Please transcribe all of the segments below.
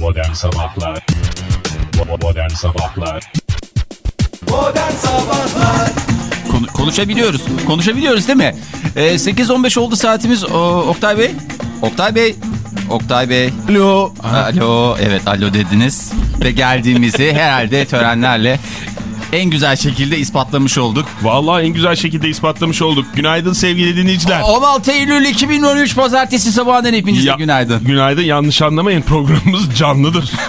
Modern Sabahlar Modern Sabahlar Modern Sabahlar Konu- konuşabiliyoruz. Konuşabiliyoruz değil mi? Ee, 8.15 oldu saatimiz. O, Oktay Bey. Oktay Bey. Oktay Bey. Alo. Alo. Evet alo dediniz. Ve geldiğimizi herhalde törenlerle en güzel şekilde ispatlamış olduk. Vallahi en güzel şekilde ispatlamış olduk. Günaydın sevgili dinleyiciler. 16 Eylül 2013 Pazartesi sabahından hepinize Ya- günaydın. Günaydın yanlış anlamayın programımız canlıdır.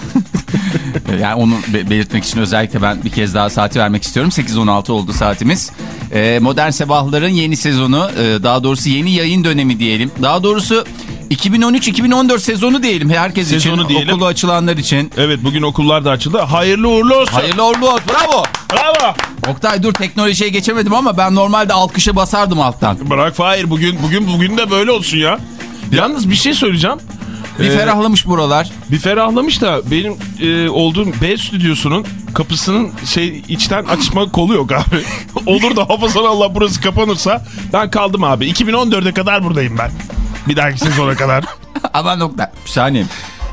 Yani onu be- belirtmek için özellikle ben bir kez daha saati vermek istiyorum. 8.16 oldu saatimiz. Ee, Modern Sabahların yeni sezonu, e, daha doğrusu yeni yayın dönemi diyelim. Daha doğrusu 2013-2014 sezonu diyelim herkes Sezonu için. diyelim. Okulu açılanlar için. evet bugün okullar da açıldı. Hayırlı uğurlu olsun. Hayırlı uğurlu olsun. Bravo. Bravo. Oktay dur teknolojiye geçemedim ama ben normalde alkışı basardım alttan. Bırak Fahir bugün bugün bugün de böyle olsun ya. Yalnız bir şey söyleyeceğim. Bir Ee, ferahlamış buralar. Bir ferahlamış da benim e, olduğum B stüdyosunun kapısının şey içten açma kolu yok abi. Olur da hafızan Allah burası kapanırsa ben kaldım abi. 2014'e kadar buradayım ben. Bir dahaki sezona kadar. Aman Oktay. Bir saniye.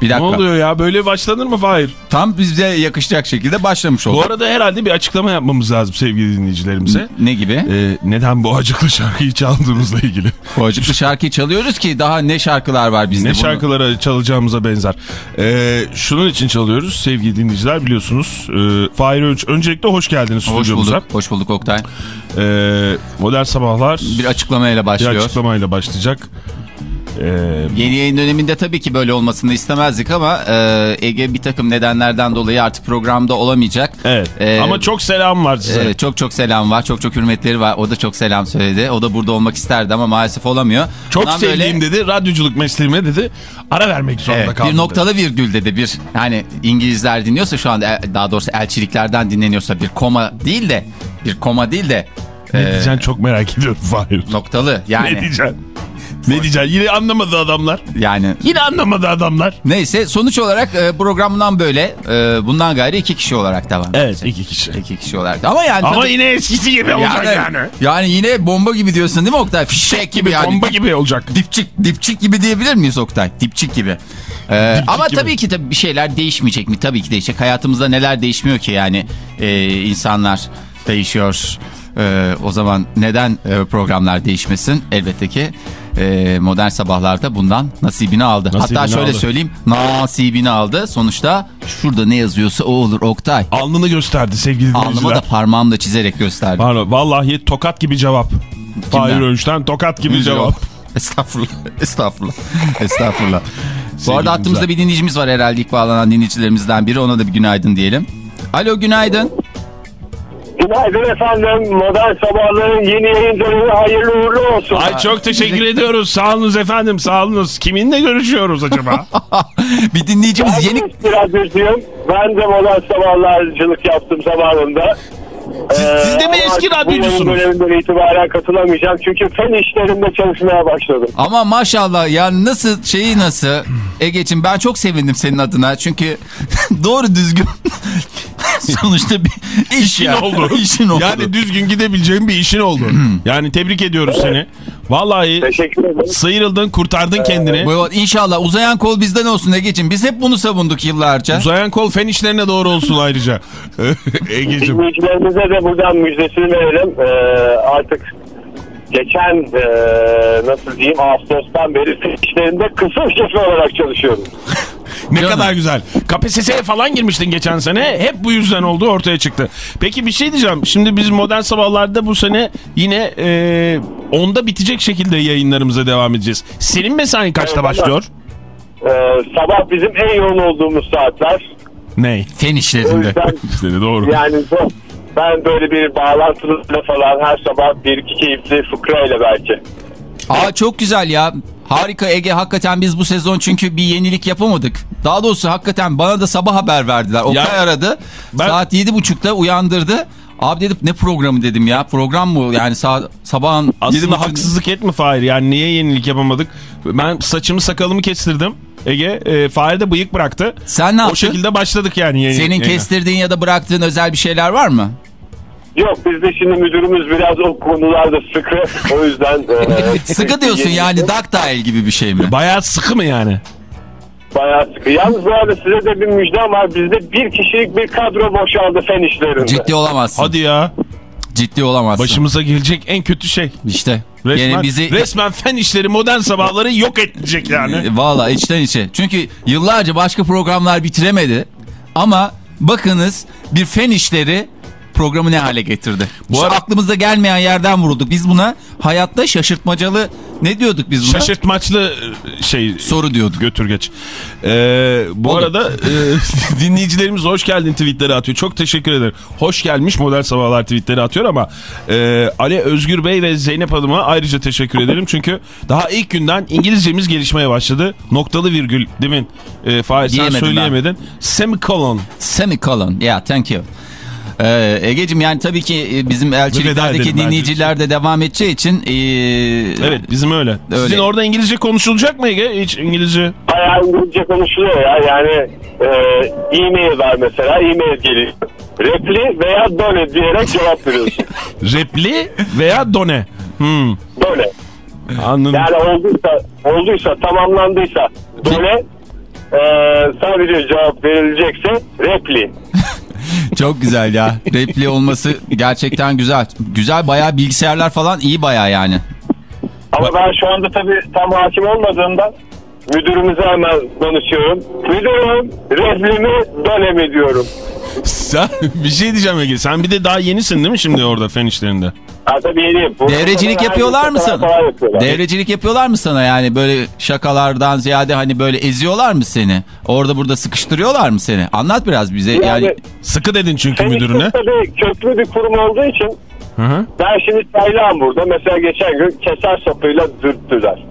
Bir ne dakika. oluyor ya böyle başlanır mı Fahir? Tam bize yakışacak şekilde başlamış Bu olduk. arada herhalde bir açıklama yapmamız lazım sevgili dinleyicilerimize. Ne gibi? Ee, neden bu acıklı şarkıyı çaldığımızla ilgili. Bu acıklı şarkıyı çalıyoruz ki daha ne şarkılar var bizde. Ne Bunu- şarkılara çalacağımıza benzer. Ee, şunun için çalıyoruz sevgili dinleyiciler biliyorsunuz. Ee, Fahir Önç, öncelikle hoş geldiniz Hoş stüdyomuza. bulduk. Hoş bulduk Oktay. Ee, Modern Sabahlar Bir açıklamayla bir başlıyor. açıklamayla başlayacak. Ee, Yeni yayın döneminde tabii ki böyle olmasını istemezdik ama e, Ege bir takım nedenlerden dolayı artık programda olamayacak. evet Ee, ama çok selam var size. e, çok çok selam var. Çok çok hürmetleri var. O da çok selam söyledi. O da burada olmak isterdi ama maalesef olamıyor. çok Ondan sevdiğim böyle- dedi radyoculuk mesleğime dedi ara vermek zorunda Evet, kaldım. bir noktalı virgül dedi bir yani İngilizler dinliyorsa şu anda e, daha doğrusu elçiliklerden dinleniyorsa bir koma değil de bir koma değil de Ne e, diyeceksin çok merak ediyorum Fahir. noktalı Ne yani diyeceksin? Ne diyeceksin? Yine anlamadı adamlar. yani Yine anlamadı adamlar. Neyse sonuç olarak e, programdan böyle e, bundan gayrı iki kişi olarak devam Evet edecek. iki kişi. İki kişi olarak ama yani Ama tabii- yine eskisi gibi olacak yani. yani yine bomba gibi diyorsun değil mi Oktay? Fişek gibi yani. Bomba gibi olacak. Dipçik, dipçik gibi diyebilir miyiz Oktay? Dipçik gibi. Ee, Dipçik ama gibi. tabii ki tabii bir şeyler değişmeyecek mi? Tabii ki değişecek. Hayatımızda neler değişmiyor ki yani Ee, insanlar değişiyor. Ee, o zaman neden e, programlar değişmesin? Elbette ki e, modern sabahlarda bundan nasibini aldı. Nasibini Hatta şöyle aldı. söyleyeyim nasibini aldı. Sonuçta şurada ne yazıyorsa o olur Oktay. Alnını gösterdi sevgili Alnıma da dinleyiciler. parmağımla çizerek gösterdi. Pardon, vallahi tokat gibi cevap. Fahir Önç'ten tokat gibi cevap. Estağfurullah. Estağfurullah. Estağfurullah. Bu arada hattımızda dinleyiciler. bir dinleyicimiz var herhalde ilk bağlanan dinleyicilerimizden biri. Ona da bir günaydın diyelim. Alo günaydın. Günaydın efendim. Modern Sabahların yeni yayın dönemi hayırlı uğurlu olsun. Ay çok teşekkür ediyoruz. Sağ olunuz efendim sağ olunuz. Kiminle görüşüyoruz acaba? bir dinleyicimiz Ben yeni... eski radyocuyum. Ben de Modern Sabahlarcılık yaptım zamanında. Siz, siz de mi Ee, eski ama Bu radyocusunuz? döneminden itibaren katılamayacağım. Çünkü fen işlerinde çalışmaya başladım. Ama maşallah ya nasıl şeyi nasıl Ege'ciğim ben çok sevindim senin adına çünkü doğru düzgün sonuçta bir iş İşin ya. oldu. İşin oldu. Yani düzgün gidebileceğin bir işin oldu. yani tebrik ediyoruz seni. Vallahi Teşekkür ederim. sıyrıldın kurtardın kendini. Bu- İnşallah uzayan kol bizden olsun Ege'ciğim. Biz hep bunu savunduk yıllarca. Uzayan kol fen işlerine doğru olsun ayrıca. Egeciğim. Dinleyicilerimize de buradan müjdesini verelim. Ee, artık geçen ee, nasıl diyeyim Ağustos'tan beri işlerinde kısım şefi olarak çalışıyorum. Ne Canım. kadar güzel. KPSS'ye falan girmiştin geçen sene. Hep bu yüzden oldu ortaya çıktı. Peki bir şey diyeceğim. Şimdi biz modern sabahlarda bu sene yine e, onda bitecek şekilde yayınlarımıza devam edeceğiz. Senin mesain kaçta Evet, başlıyor? Ee, sabah bizim en yoğun olduğumuz saatler. Ney? Fen O işlerinde. yüzden İşte doğru. yani ben böyle bir bağlantıyla falan her sabah bir iki keyifli fıkrayla belki. Aa çok güzel ya. Harika Ege hakikaten biz bu sezon çünkü bir yenilik yapamadık. Daha doğrusu hakikaten bana da sabah haber verdiler. Okay Ya, aradı. ben- Saat yedi buçukta uyandırdı. Abi dedim ne programı dedim ya. Program mı yani sa sabahın Aslında buçuk- haksızlık etme Fahir. Yani niye yenilik yapamadık? Ben saçımı sakalımı kestirdim. Ege, e, Fahir de bıyık bıraktı. Sen ne O yaptın? şekilde başladık yani. Yeni, Senin yeni. kestirdiğin ya da bıraktığın özel bir şeyler var mı? Yok bizde şimdi müdürümüz biraz o konularda sıkı. O yüzden... e, Sıkı diyorsun yani ductile gibi bir şey mi? Bayağı sıkı mı yani? bayağı sıkı. Yalnız bu arada size de bir müjdem var. Bizde bir kişilik bir kadro boşaldı fen işlerinde. Ciddi olamazsın. Hadi ya. Ciddi olamazsın. Başımıza gelecek en kötü şey. İşte. Resmen, Yine bizi resmen fen işleri modern sabahları yok edecek yani. E, Valla içten içe. Çünkü yıllarca başka programlar bitiremedi. Ama bakınız bir fen işleri programı ne hale getirdi. Bu İşte ara- aklımıza gelmeyen yerden vurulduk. Biz buna hayatta şaşırtmacalı ne diyorduk biz buna? Şaşırtmaçlı e, şey Soru diyorduk. götür geç. Ee, bu Oğlum. arada e, dinleyicilerimiz hoş geldin tweetleri atıyor. Çok teşekkür ederim. Hoş gelmiş modern sabahlar tweetleri atıyor ama e, Ali Özgür Bey ve Zeynep Hanım'a ayrıca teşekkür ederim. Çünkü daha ilk günden İngilizcemiz gelişmeye başladı. Noktalı virgül demin e, Fahir sen Diyemedim ben. söyleyemedin. Semicolon. Semicolon. Yeah thank you. Ee, Ege'cim yani tabii ki e, bizim elçiliklerdeki dinleyiciler de devam edeceği için e, Evet bizim öyle. Öyle. Sizin orada İngilizce konuşulacak mı Ege? Hiç İngilizce. Bayağı İngilizce konuşuluyor ya. Yani e, e-mail var mesela. E-mail geliyor. Repli veya done diyerek cevap veriyorsun. Repli veya done. Hmm, Done. anladım. Yani olduysa, olduysa tamamlandıysa done e, sadece cevap verilecekse repli. Çok güzel ya. Repli olması gerçekten güzel. Güzel bayağı bilgisayarlar falan iyi bayağı yani. Ama ben şu anda tabii tam hakim olmadığımdan müdürümüze hemen danışıyorum. Müdürüm repli mi done mi diyorum. Sen bir şey diyeceğim Ege. Sen bir de daha yenisin değil mi şimdi orada fen işlerinde? Ha tabii yeniyim. Devrecilik yapıyorlar mı sana? yapıyorlar. Devrecilik yapıyorlar mı sana yani böyle şakalardan ziyade hani böyle eziyorlar mı seni? Orada burada sıkıştırıyorlar mı seni? Anlat biraz bize yani. Yani Sıkı dedin çünkü müdürüne. Tabii köklü bir kurum olduğu için Hı hı. ben şimdi çaylağım burada. Mesela geçen gün keser sapıyla dürttüler.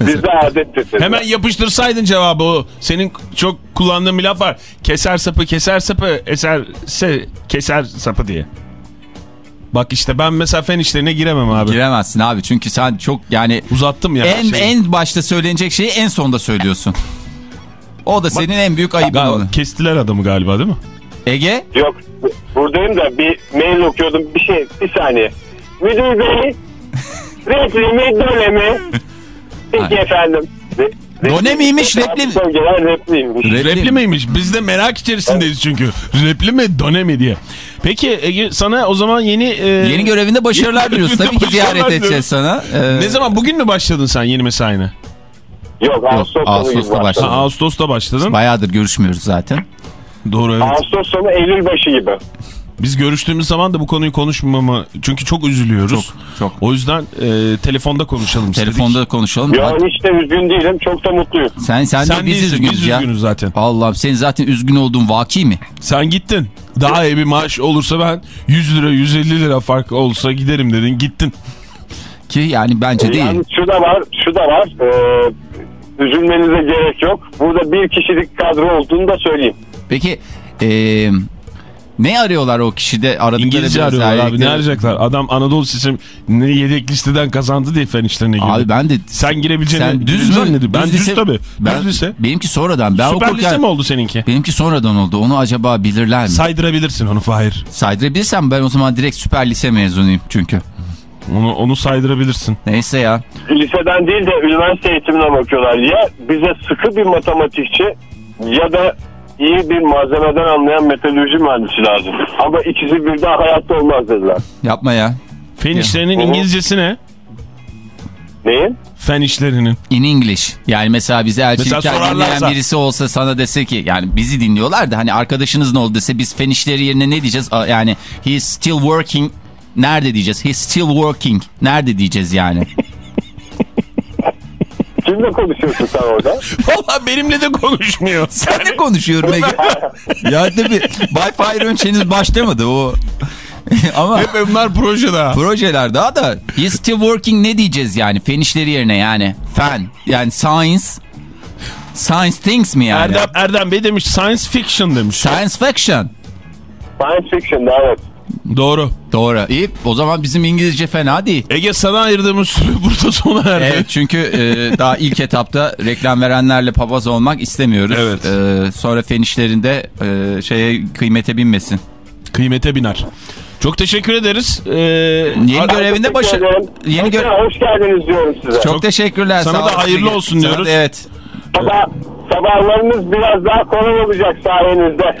Bizde adettir. Hemen yapıştırsaydın cevabı o. Senin çok kullandığın bir laf var. Keser sapı, keser sapı, eserse keser sapı diye. Bak işte ben mesela fen işlerine giremem abi. Giremezsin abi çünkü sen çok yani Uzattım ya. en şeyi. en başta söylenecek şeyi en sonda söylüyorsun. O da senin en büyük ayıbın. Kestiler adamı galiba değil mi? Ege Yok buradayım da bir mail okuyordum. Bir şey bir saniye. Müdür bey repli mi done mi? Peki Ay. efendim. Re- miymiş, repli mi? Repliymiş. Repli Repli mi? miymiş? Biz de merak içerisindeyiz çünkü. Repli mi, done mi diye. Peki Ege sana o zaman yeni... e, yeni görevinde başarılar diliyoruz. Tabii ki ziyaret edeceğiz sana. Ee, Ne zaman? Bugün mü başladın sen yeni mesaine? Yok Ağustos'ta gibi başladı. başladı. Ha, Ağustos'ta başladın. Bayağıdır görüşmüyoruz zaten. Doğru evet. Ağustos sonu Eylül başı gibi. Biz görüştüğümüz zaman da bu konuyu konuşmama çünkü çok üzülüyoruz. Çok, çok. O yüzden e, telefonda konuşalım istedik. Telefonda konuşalım. Ya Hadi. hiç de üzgün değilim. Çok da mutluyum. Sen sen, Sen de biz değilsin, üzgünüz biz ya. üzgünüz zaten. Allah'ım senin zaten üzgün olduğun vaki mi? Sen gittin. Daha iyi bir maaş olursa ben 100 lira 150 lira fark olsa giderim dedin gittin. Ki yani bence değil. Şu da var, şu da var. Ee, üzülmenize gerek yok. Burada bir kişilik kadro olduğunu da söyleyeyim. Peki eee, ne arıyorlar o kişide aradıkları İngilizce arıyorlar abi ne arayacaklar? Adam Anadolu Seçim ne yedek listeden kazandı diye fen işlerine girdi. Abi ben de Sen girebileceğini sen düz mü? zannediyorum. Ben düz, lise- tabii. Ben, düz lise. Benimki sonradan. Ben Süper okurken, lise mi oldu seninki? Benimki sonradan oldu. Onu acaba bilirler mi? Saydırabilirsin onu Fahir. Saydırabilirsem ben o zaman direkt süper lise mezunuyum çünkü. Onu, onu saydırabilirsin. Neyse ya. Liseden değil de üniversite eğitimine bakıyorlar. Ya bize sıkı bir matematikçi ya da iyi bir malzemeden anlayan metalürji mühendisi lazım. Ama ikisi birden hayatta olmaz dediler. Yapma ya. Fen işlerinin. İngilizcesi ne? Neyin? Fen işlerinin. In English. Yani mesela bizi elçilikten Mesela dinleyen birisi olsa sana dese ki yani bizi dinliyorlar da hani arkadaşınız ne oldu dese biz fen işleri yerine ne diyeceğiz? Yani he's still working. Nerede diyeceğiz? He's still working. Nerede diyeceğiz yani? Kimle konuşuyorsun sen orada? Valla benimle de konuşmuyor. Sen de konuşuyorum Ege. ya tabii Önç henüz başlamadı o. Ama Hep bunlar projede. projeler daha da he's still working ne diyeceğiz yani fen işleri yerine yani fen yani science science things mi yani? Erdem, Erdem Bey demiş science fiction demiş. Science fiction. Science fiction evet. Doğru. Doğru. İyi. O zaman bizim İngilizce fena değil. Ege sana ayırdığımız süre burada sona erdi. Evet çünkü e, daha ilk etapta reklam verenlerle papaz olmak istemiyoruz. Evet. E, sonra fen işlerinde e, şeye kıymete binmesin. Kıymete biner. Çok teşekkür ederiz. Ee, Yeni görevinde ederim. Yeni gö- Hoş geldiniz diyorum size. Çok, teşekkürler. Sana sağ da hayırlı olsun Sana diyoruz. da evet. Sabah, Sabahlarınız biraz daha kolay olacak sayenizde.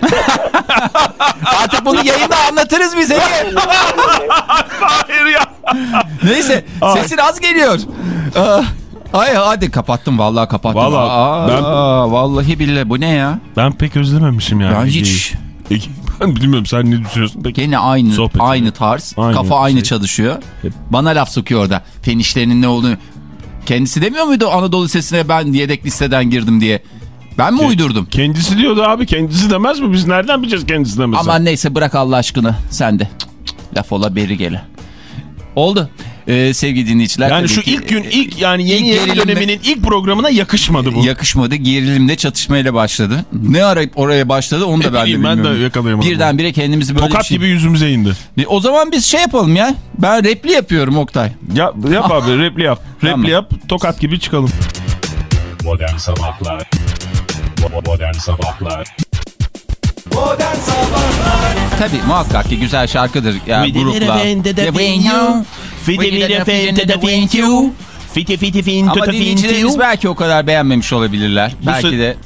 Artık bunu yayında anlatırız bize. Hayır ya. Neyse sesin az geliyor. Aa, Ay hadi kapattım vallahi kapattım. Vallahi Aa, ben- vallahi billahi bu ne ya? Ben pek özlememişim yani. Ben hiç Ege- ben bilmiyorum sen ne düşünüyorsun peki? gene aynı Sohbet aynı tarz. Aynı kafa aynı şey. çalışıyor. Hep. Bana laf sokuyor orada. Fen işlerinin ne olduğunu. Kendisi demiyor muydu Anadolu Lisesi'ne ben yedek listeden girdim diye? Ben mi uydurdum? Kendisi diyordu abi kendisi demez mi? Biz nereden bileceğiz kendisi demese? Aman neyse bırak Allah aşkına sen de. Cık, cık, Laf ola beri gele. Oldu. Ee, sevgili dinleyiciler. yani şu ki, ilk gün e, ilk yani yeni ilk gerilimde- döneminin ilk programına yakışmadı bu. yakışmadı. Gerilimde çatışmayla başladı. Ne ara oraya başladı onu da Ne ben de bileyim, ben de bilmiyorum. yakalayamadım. Birdenbire kendimizi böyle Tokat şey... gibi yüzümüze indi. Bir- O zaman biz şey yapalım ya. Ben repli yapıyorum Oktay. Ya, yap abi repli yap. Repli Tamam. yap tokat gibi çıkalım. Modern Sabahlar Modern Sabahlar Modern Sabahlar Tabii muhakkak ki güzel şarkıdır. Ya it grupla. Did it again, you. Fiti fiti fin Ama dinleyicilerimiz belki o kadar beğenmemiş olabilirler. belki de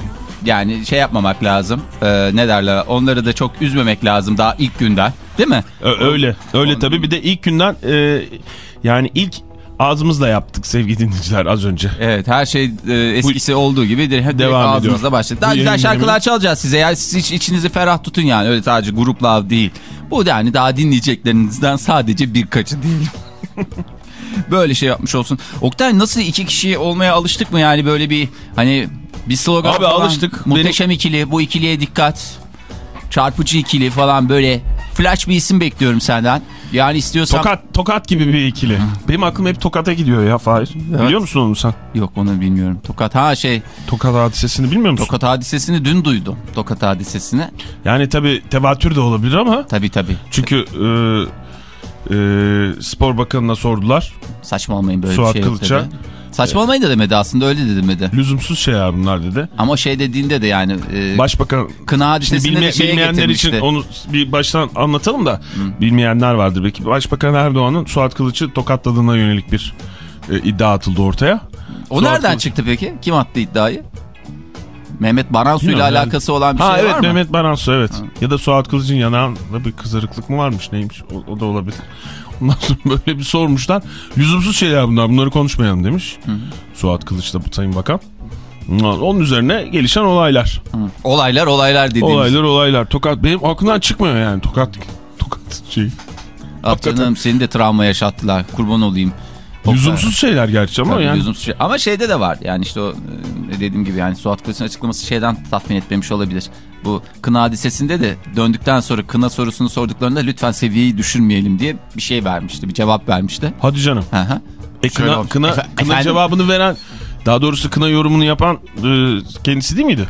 yani şey yapmamak lazım. Ee, ne derler? Onları da çok üzmemek lazım daha ilk günden. Değil mi? Öyle. Öyle On- tabii. Bir de ilk günden e, yani ilk ağzımızla yaptık sevgili dinleyiciler az önce. Evet her şey e, eskisi olduğu gibi direkt Devam ağzımızda ediyor. başladı. Daha Bu güzel şarkılar dönemi- çalacağız size. Yani siz hiç içinizi ferah tutun yani. Öyle sadece grupla değil. Bu yani daha dinleyeceklerinizden sadece birkaçı değil. böyle şey yapmış olsun. Oktay nasıl iki kişi olmaya alıştık mı yani böyle bir hani bir slogan Abi falan. alıştık. Muhteşem ikili bu ikiliye dikkat. Çarpıcı ikili falan böyle flash bir isim bekliyorum senden. Yani istiyorsan... Tokat tokat gibi bir ikili. Benim aklım hep tokata gidiyor ya Fahir. Biliyor musun onu sen? Yok onu bilmiyorum. Tokat ha şey Tokat hadisesini bilmiyor musun? Tokat hadisesini dün duydum. Tokat hadisesini. Yani tabii tevatür de olabilir ama Tabii tabii. çünkü e, e, spor bakanına sordular. Saçmalamayın böyle Suat bir şey Kılıç'a. dedi. Saçmalamayın da demedi aslında öyle de demedi. Lüzumsuz şeyler bunlar dedi. Ama şey dediğinde de yani e, Başbakan kına hadisesinde bilme- de şeye bilmeyenler getirmişti. için onu bir baştan anlatalım da bilmeyenler vardır belki. Başbakan Erdoğan'ın Suat Kılıç'ı tokatladığına yönelik bir e, iddia atıldı ortaya. O Suat nereden Kılıç- çıktı peki? Kim attı iddiayı? Mehmet Baransu ile yani. alakası olan bir Ha şey evet var mı? Mehmet Baransu evet. Ya da Suat Kılıç'ın yanağında bir kızarıklık mı varmış neymiş o, o da olabilir. Ondan sonra böyle bir sormuşlar. Lüzumsuz şeyler bunlar bunları konuşmayalım demiş. Suat Kılıç da Sayın Bakan. Onun üzerine gelişen olaylar. Olaylar olaylar dediğimiz. Olaylar olaylar. Tokat benim aklımdan çıkmıyor yani tokat tokat şey. Ah canım seni de travma yaşattılar. Kurban olayım. Oktay. Lüzumsuz şeyler gerçi ama Tabii yani. lüzumsuz şey. Ama şeyde de var yani işte o e, dediğim gibi yani Suat Kılıç'ın açıklaması şeyden tatmin etmemiş olabilir. Bu kına hadisesinde de döndükten sonra kına sorusunu sorduklarında lütfen seviyeyi düşürmeyelim diye bir şey vermişti. Bir cevap vermişti. Hadi canım. Hı hı. E, kına, olmuş. kına, Efe- kına efendim? cevabını veren daha doğrusu kına yorumunu yapan e, kendisi değil miydi?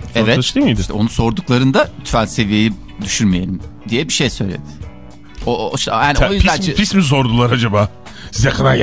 Suat Evet. Kılıç değil miydi? İşte onu sorduklarında lütfen seviyeyi düşürmeyelim diye bir şey söyledi. O, o, işte yani Te- o yüzden pis, mi, pis mi sordular acaba? Size kına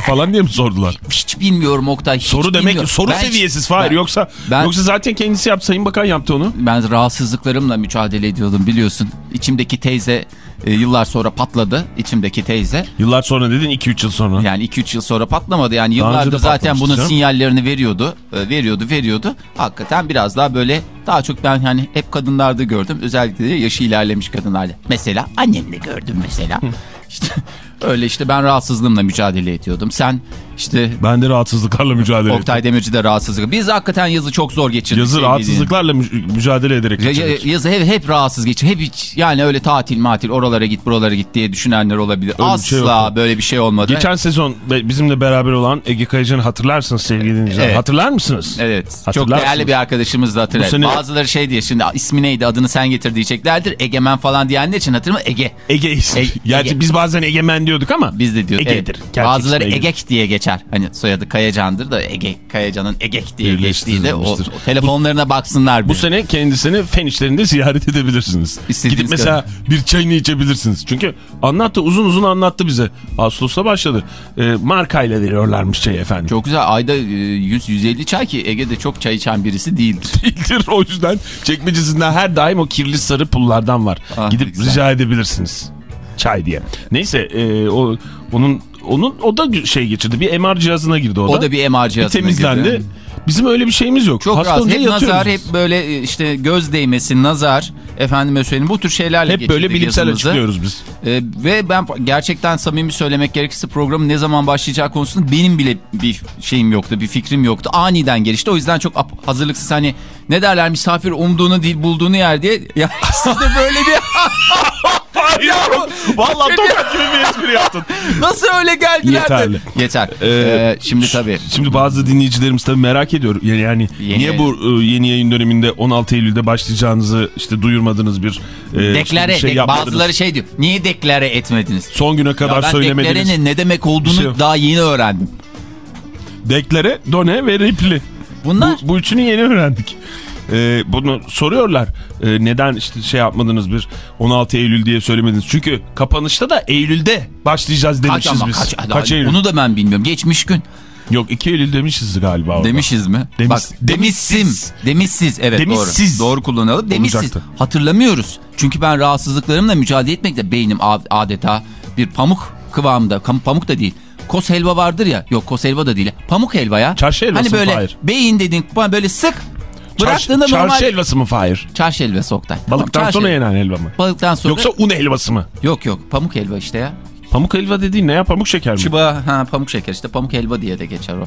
falan diye mi sordular? hiç bilmiyorum Oktay. Hiç Soru demek bilmiyorum. soru Ben seviyesiz Fahir yoksa ben- yoksa zaten kendisi yaptı Sayın Bakan yaptı onu. Ben rahatsızlıklarımla mücadele ediyordum biliyorsun. İçimdeki teyze e, yıllar sonra patladı. İçimdeki teyze. Yıllar sonra dedin 2-3 yıl sonra. Yani 2-3 yıl sonra patlamadı. Yani yıllardır zaten bunun canım. sinyallerini veriyordu. E, veriyordu, veriyordu. Hakikaten biraz daha böyle daha çok ben hani hep kadınlarda gördüm. Özellikle de yaşı ilerlemiş kadınlarda. Mesela annemde gördüm mesela. işte öyle işte ben rahatsızlığımla mücadele ediyordum. Sen işte Ben de rahatsızlıklarla mücadele ettim. Oktay Demirci de rahatsızlık. Biz hakikaten yazı çok zor geçirdik. Yazı rahatsızlıklarla mü- mücadele ederek geçirdik. Yazı hep, hep rahatsız geçir. Hep hiç yani öyle tatil matil oralara git buralara git diye düşünenler olabilir. Öyle bir Asla şey yok. böyle bir şey olmadı. Geçen sezon bizimle beraber olan Ege Kayacan'ı hatırlarsınız sevgili dinleyiciler. Evet. Hatırlar mısınız? Evet. Çok değerli bir arkadaşımız da hatırlar. Sene- Bazıları şey diye şimdi ismi neydi adını sen getir diyeceklerdir. Egemen falan diyenler için hatırlama Ege. Ege ismi. Ege- Gerçi Ege. biz bazen Egemen diyorduk ama. Biz de diyoruz. Ege'dir. Evet. Bazıları. Egek diye geçer. Hani soyadı Kayacan'dır da Ege Kayacan'ın Egek diye geçtiği de o, o telefonlarına baksınlar. Bu bir. sene kendisini fen işlerinde ziyaret edebilirsiniz. İstediğiniz Gidip mesela bir çayını içebilirsiniz. Çünkü anlattı uzun uzun anlattı bize. Ağustos'ta başladı. Ee, markayla veriyorlarmış çayı efendim. Çok güzel. Ayda e, 100-150 çay ki Ege'de çok çay içen birisi değildir. değildir. O yüzden çekmecesinden her daim o kirli sarı pullardan var. Ah, Gidip güzel. rica edebilirsiniz. Çay diye. Neyse e, o onun onun o da şey geçirdi. Bir MR cihazına girdi o da. O da bir MR Bir cihazına temizlendi. girdi. Bizim öyle bir şeyimiz yok. Çok Hasta rahat. Hep yatıyoruz nazar, hep böyle e, işte göz değmesi, nazar, efendime söyleyeyim bu tür şeylerle Hep böyle bilimsel yazımızı. açıklıyoruz biz. Ee, ve ben gerçekten samimi söylemek gerekirse programın ne zaman başlayacağı konusunda benim bile bir şeyim yoktu, bir fikrim yoktu. Aniden gelişti. O yüzden çok hazırlıksız hani ne derler misafir umduğunu değil bulduğunu yer diye. Ya siz de böyle bir Hayır. Valla tokat gibi bir espri yaptın. nasıl öyle geldiler de? Yeterli. Yeter. Ee, Ee, şimdi tabii. Şimdi bazı dinleyicilerimiz tabii merak ediyor. Yani, yani Yeni niye bu e, yeni yayın döneminde 16 Eylül'de başlayacağınızı işte duyurmadınız bir e, Deklare, işte bir şey de- yapmadınız. bazıları şey diyor. Niye deklare etmediniz? Son güne Ya kadar ben söylemediniz. deklarenin ne demek olduğunu şey daha yeni öğrendim. Deklare, done ve repli. Bunlar Bu, bu üçünü yeni öğrendik. Ee, bunu soruyorlar. Ee, neden işte şey yapmadınız bir 16 Eylül diye söylemediniz. Çünkü kapanışta da Eylül'de başlayacağız kaç demişiz ama biz. kaç, Kaç Eylül? Onu da ben bilmiyorum. Geçmiş gün. Yok 2 Eylül demişiz galiba. orada. Demişiz mi? Demiş- Bak demişsim. demişsiz. Evet Demişsiz. doğru. Doğru kullanalım. Demişsiz. Olacaktı. Hatırlamıyoruz. Çünkü ben rahatsızlıklarımla mücadele etmekte beynim ad- adeta bir pamuk kıvamında. Pamuk da değil. Kos helva vardır ya. Yok kos helva da değil. Pamuk helva ya. Çarşı helvası Hani böyle Fahir? beyin dedin böyle sık. Çarş, Bıraktığında çarşı normal. helvası mı Fahir? Çarşı helvası Oktay. Balıktan Tamam, sonra çarşı- yenen helva mı? Balıktan sonra. Yoksa un helvası mı? Yok yok pamuk helva işte ya. Pamuk helva dediğin ne ya? Pamuk şeker mi? Çıba ha pamuk şeker işte pamuk helva diye de geçer o.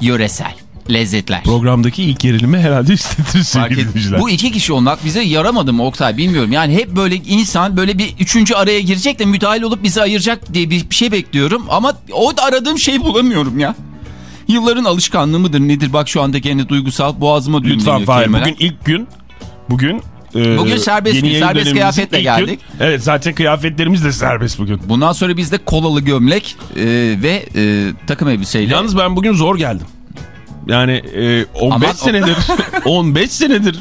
Yöresel lezzetler. Programdaki ilk gerilimi herhalde hissettiniz Fark sevgili. Bu iki kişi olmak bize yaramadı mı Oktay bilmiyorum. Yani hep böyle insan böyle bir üçüncü araya girecek de müdahil olup bizi ayıracak diye bir, bir şey bekliyorum. Ama o da aradığım şeyi bulamıyorum ya. Yılların alışkanlığı mıdır nedir? Bak şu anda kendi duygusal boğazıma düğümleniyor Lütfen Fahir bugün ilk gün bugün e, Bugün serbest gün, serbest kıyafetle geldik. Gün. Evet zaten kıyafetlerimiz de serbest bugün. Bundan sonra bizde kolalı gömlek e, ve e, takım elbiseyle. Yalnız ben bugün zor geldim. Yani e, 15 Aman o- senedir 15 senedir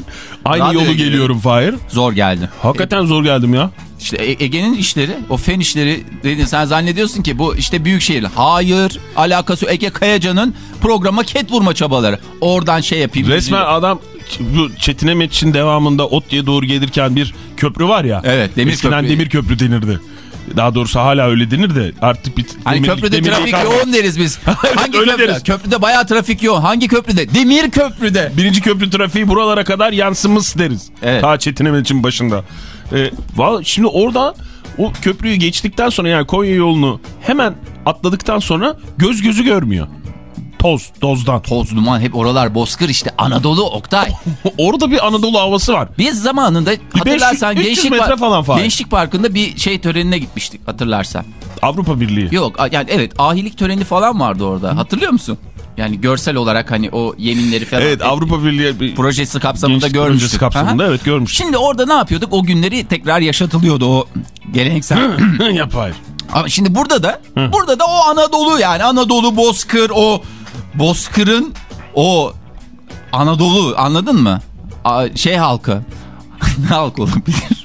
aynı Radyoya yolu geliyorum. geliyorum Fahir. Zor geldi. Hakikaten zor geldim ya. İşte E- Ege'nin işleri, o fen işleri dedin sen zannediyorsun ki bu işte büyük şehir. Hayır, alakası. Ege Kayacan'ın programa ket vurma çabaları. Oradan şey yapayım. Resmen adam bu Çetine Metçin devamında ot diye doğru gelirken bir köprü var ya. Evet, demir Eskiden köprü. demir köprü denirdi. Daha doğrusu hala öyle denir de artık bir Hani demir- köprüde demir- trafik yoğun deriz biz. Hangi öyle köprüde? deriz. Köprüde bayağı trafik yoğun. Hangi köprüde? Demir köprüde. Birinci köprü trafiği buralara kadar yansımış deriz. Evet. Ta Çetine Metçin başında. Vallahi şimdi orada o köprüyü geçtikten sonra yani Konya yolunu hemen atladıktan sonra göz gözü görmüyor. Toz, tozdan. Toz duman hep oralar bozkır işte Anadolu Oktay. Orada bir Anadolu havası var. Biz zamanında hatırlarsan 500 300 Gençlik, metre falan falan. Gençlik Parkı'nda bir şey törenine gitmiştik hatırlarsan. Avrupa Birliği. Yok yani evet ahilik töreni falan vardı orada hatırlıyor musun? Yani görsel olarak hani o yeminleri falan. Evet Avrupa Birliği bir projesi kapsamında görmüştük. projesi kapsamında Aha. evet görmüştük. Şimdi orada ne yapıyorduk? O günleri tekrar yaşatılıyordu o geleneksel. Yap hayır. Ama şimdi burada da burada da o Anadolu yani Anadolu Bozkır o Bozkır'ın o Anadolu anladın mı? A- şey halkı. ne halkı olabilir?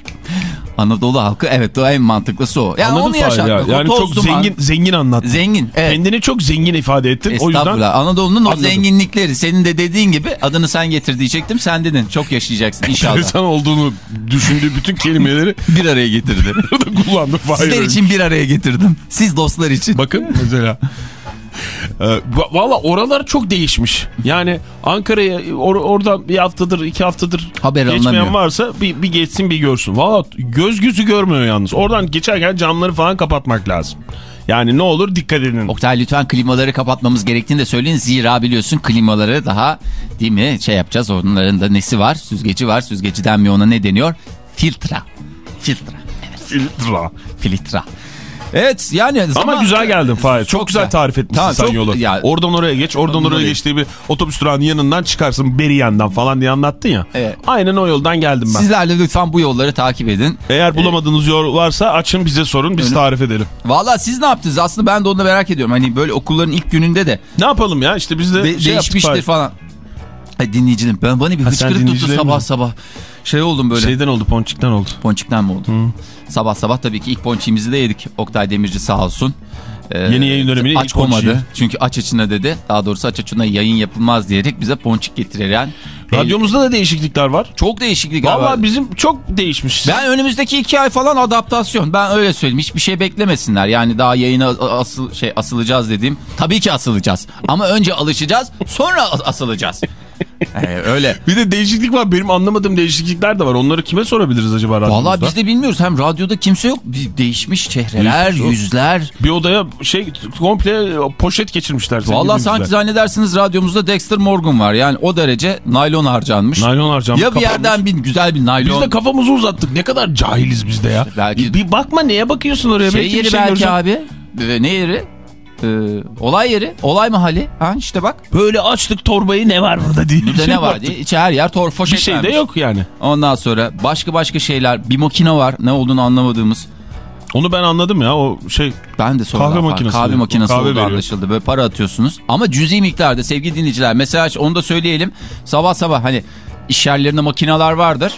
Anadolu halkı evet o en mantıklısı o. Yani Anladın onu yaşatmak. ya. o Yani toz çok zengin zengin anlattın. Zengin. Evet. Kendini çok zengin ifade ettin. O yüzden. Anadolu'nun o zenginlikleri senin de dediğin gibi adını sen getir diyecektim. Sen dedin. Çok yaşayacaksın inşallah. insan olduğunu düşündüğü bütün kelimeleri bir araya getirdi. kullandı. Sizler için bir araya getirdim. Siz dostlar için. Bakın mesela. Ee, va- Valla oralar çok değişmiş. Yani Ankara'ya or orada bir haftadır iki haftadır Haber geçmeyen alınamıyor. varsa bir, bir geçsin bir görsün. Valla göz gözü görmüyor yalnız. Oradan geçerken camları falan kapatmak lazım. Yani ne olur dikkat edin. Oktay lütfen klimaları kapatmamız gerektiğini de söyleyin. Zira biliyorsun klimaları daha değil mi şey yapacağız. Onların da nesi var? Süzgeci var. Süzgeci denmiyor ona ne deniyor? Filtra. Filtra. Filtra. Filtra. Evet yani Ama zaman- güzel geldin Fahir. Çok, Çok güzel güzel. tarif etmişsin Tamam, sen çok- yolu. ya- oradan oraya geç, oradan oraya oraya. geçtiği bir otobüs durağının yanından çıkarsın Beriyen'den falan diye anlattın ya. Evet. Aynen o yoldan geldim ben. Sizler de lütfen bu yolları takip edin. Eğer bulamadığınız yol varsa açın bize sorun biz Öyle. tarif edelim. Valla siz ne yaptınız? Aslında ben de onu da merak ediyorum. Hani böyle okulların ilk gününde de Ne yapalım ya işte biz de de- şey yaptık değişmiştir Fahir. falan. Dinleyicilerim ben bana bir hıçkırık tuttu sabah mi? sabah. Şey oldum böyle. Şeyden oldu ponçikten oldu. Ponçikten mi oldu? Sabah sabah tabii ki ilk ponçiğimizi de yedik. Oktay Demirci sağ olsun. Ee, Yeni yayın döneminin aç ilk. Çünkü aç açına dedi. Daha doğrusu aç açına yayın yapılmaz diyerek bize ponçik getiren. Radyomuzda da değişiklikler var. Çok değişiklik Vallahi abi. bizim çok değişmiş. Ben önümüzdeki iki ay falan adaptasyon. Ben öyle söyleyeyim. Hiçbir şey beklemesinler. Yani daha yayına asıl şey asılacağız dediğim. Tabii ki asılacağız. Ama önce alışacağız, sonra as- asılacağız. Ee, öyle. Bir de değişiklik var. Benim anlamadığım değişiklikler de var. Onları kime sorabiliriz acaba radyomuzda? Vallahi biz de bilmiyoruz. Hem radyoda kimse yok. Değişmiş çehreler, Değişmiş yüzler. Bir odaya şey komple poşet geçirmişler. Vallahi sanki zannedersiniz radyomuzda Dexter Morgan var. Yani o derece naylon harcanmış. Naylon harcamış. ya bir yerden bir güzel bir naylon. Biz de kafamızı uzattık. Ne kadar cahiliz biz de ya. Belki- Bir bakma neye bakıyorsun oraya? şey Belki bir yeri şey belki göreceğim. abi. Ee, ne yeri? Ee, olay yeri. Olay mahalli. Ha işte bak. Böyle açtık torbayı ne var burada diye. Burada bir şey ne var diye. İçi her yer tor Bir foşet şey de vermiş. yok yani. Ondan sonra başka başka şeyler. Bir makine var. Ne olduğunu anlamadığımız. Onu ben anladım ya o şey. Ben de sonra Kahve makinesi Kahve makinesi Kahve veriyor. anlaşıldı. Böyle para atıyorsunuz. Ama cüzi miktarda sevgili dinleyiciler. Mesela onu da söyleyelim. Sabah sabah hani iş yerlerinde makineler vardır.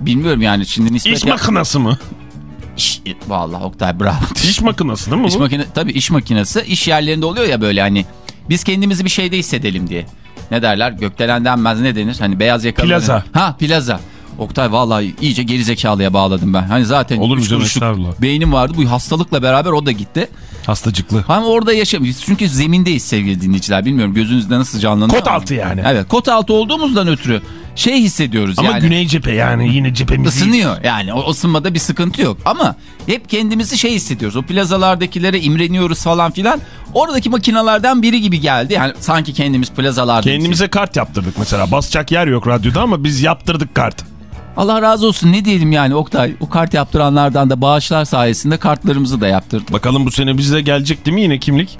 Bilmiyorum yani şimdi nispet... İş makinesi mı? İş- Vallahi Oktay bravo. İş makinesi değil mi İş bu? makine tabii iş makinesi iş yerlerinde oluyor ya böyle hani biz kendimizi bir şeyde hissedelim diye. Ne derler? Gökdelen denmez ne denir? Hani beyaz yakalı. Plaza. Ha plaza. Oktay vallahi iyice gerizekalıya bağladım ben. Hani zaten Olur üç kuruşluk beynim vardı. Bu hastalıkla beraber o da gitti. Hastacıklı. Hem orada yaşamıyoruz. Çünkü zemindeyiz sevgili dinleyiciler. Bilmiyorum gözünüzde nasıl canlanıyor. Kot ama- altı yani. Evet kot altı olduğumuzdan ötürü şey hissediyoruz Ama yani. güney cephe yani yine cephemiz. Isınıyor yani o ısınmada bir sıkıntı yok ama hep kendimizi şey hissediyoruz o plazalardakilere imreniyoruz falan filan oradaki makinalardan biri gibi geldi yani sanki kendimiz plazalarda Kendimize kart yaptırdık mesela. Basacak yer yok radyoda ama biz yaptırdık kart. Allah razı olsun ne diyelim yani Oktay o kart yaptıranlardan da bağışlar sayesinde kartlarımızı da yaptırdık Bakalım bu sene bize gelecek değil mi yine kimlik?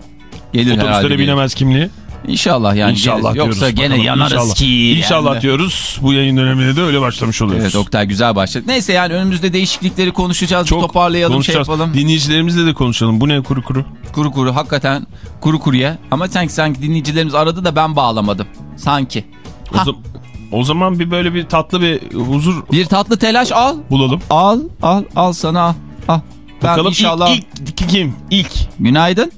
gelir Otobüslere binemez kimliği. İnşallah yani İnşallah gelir. yoksa diyoruz. gene Bakalım, yanarız inşallah. ki İnşallah yani. diyoruz. Bu yayın döneminde de öyle başlamış oluyoruz. Evet Oktay güzel başladı. Neyse yani önümüzde değişiklikleri konuşacağız. Çok toparlayalım şey konuşacağız. yapalım. Dinleyicilerimizle de konuşalım. Bu ne kuru kuru? Kuru kuru hakikaten kuru kuruya. Ama sanki sanki dinleyicilerimiz aradı da ben bağlamadım. Sanki. O, Ha. O zaman bir böyle bir tatlı bir huzur Bir tatlı telaş al. bulalım. Al al al sana al. al. Ben Bakalım inşallah. ilk, ilk kim? İlk. Günaydın.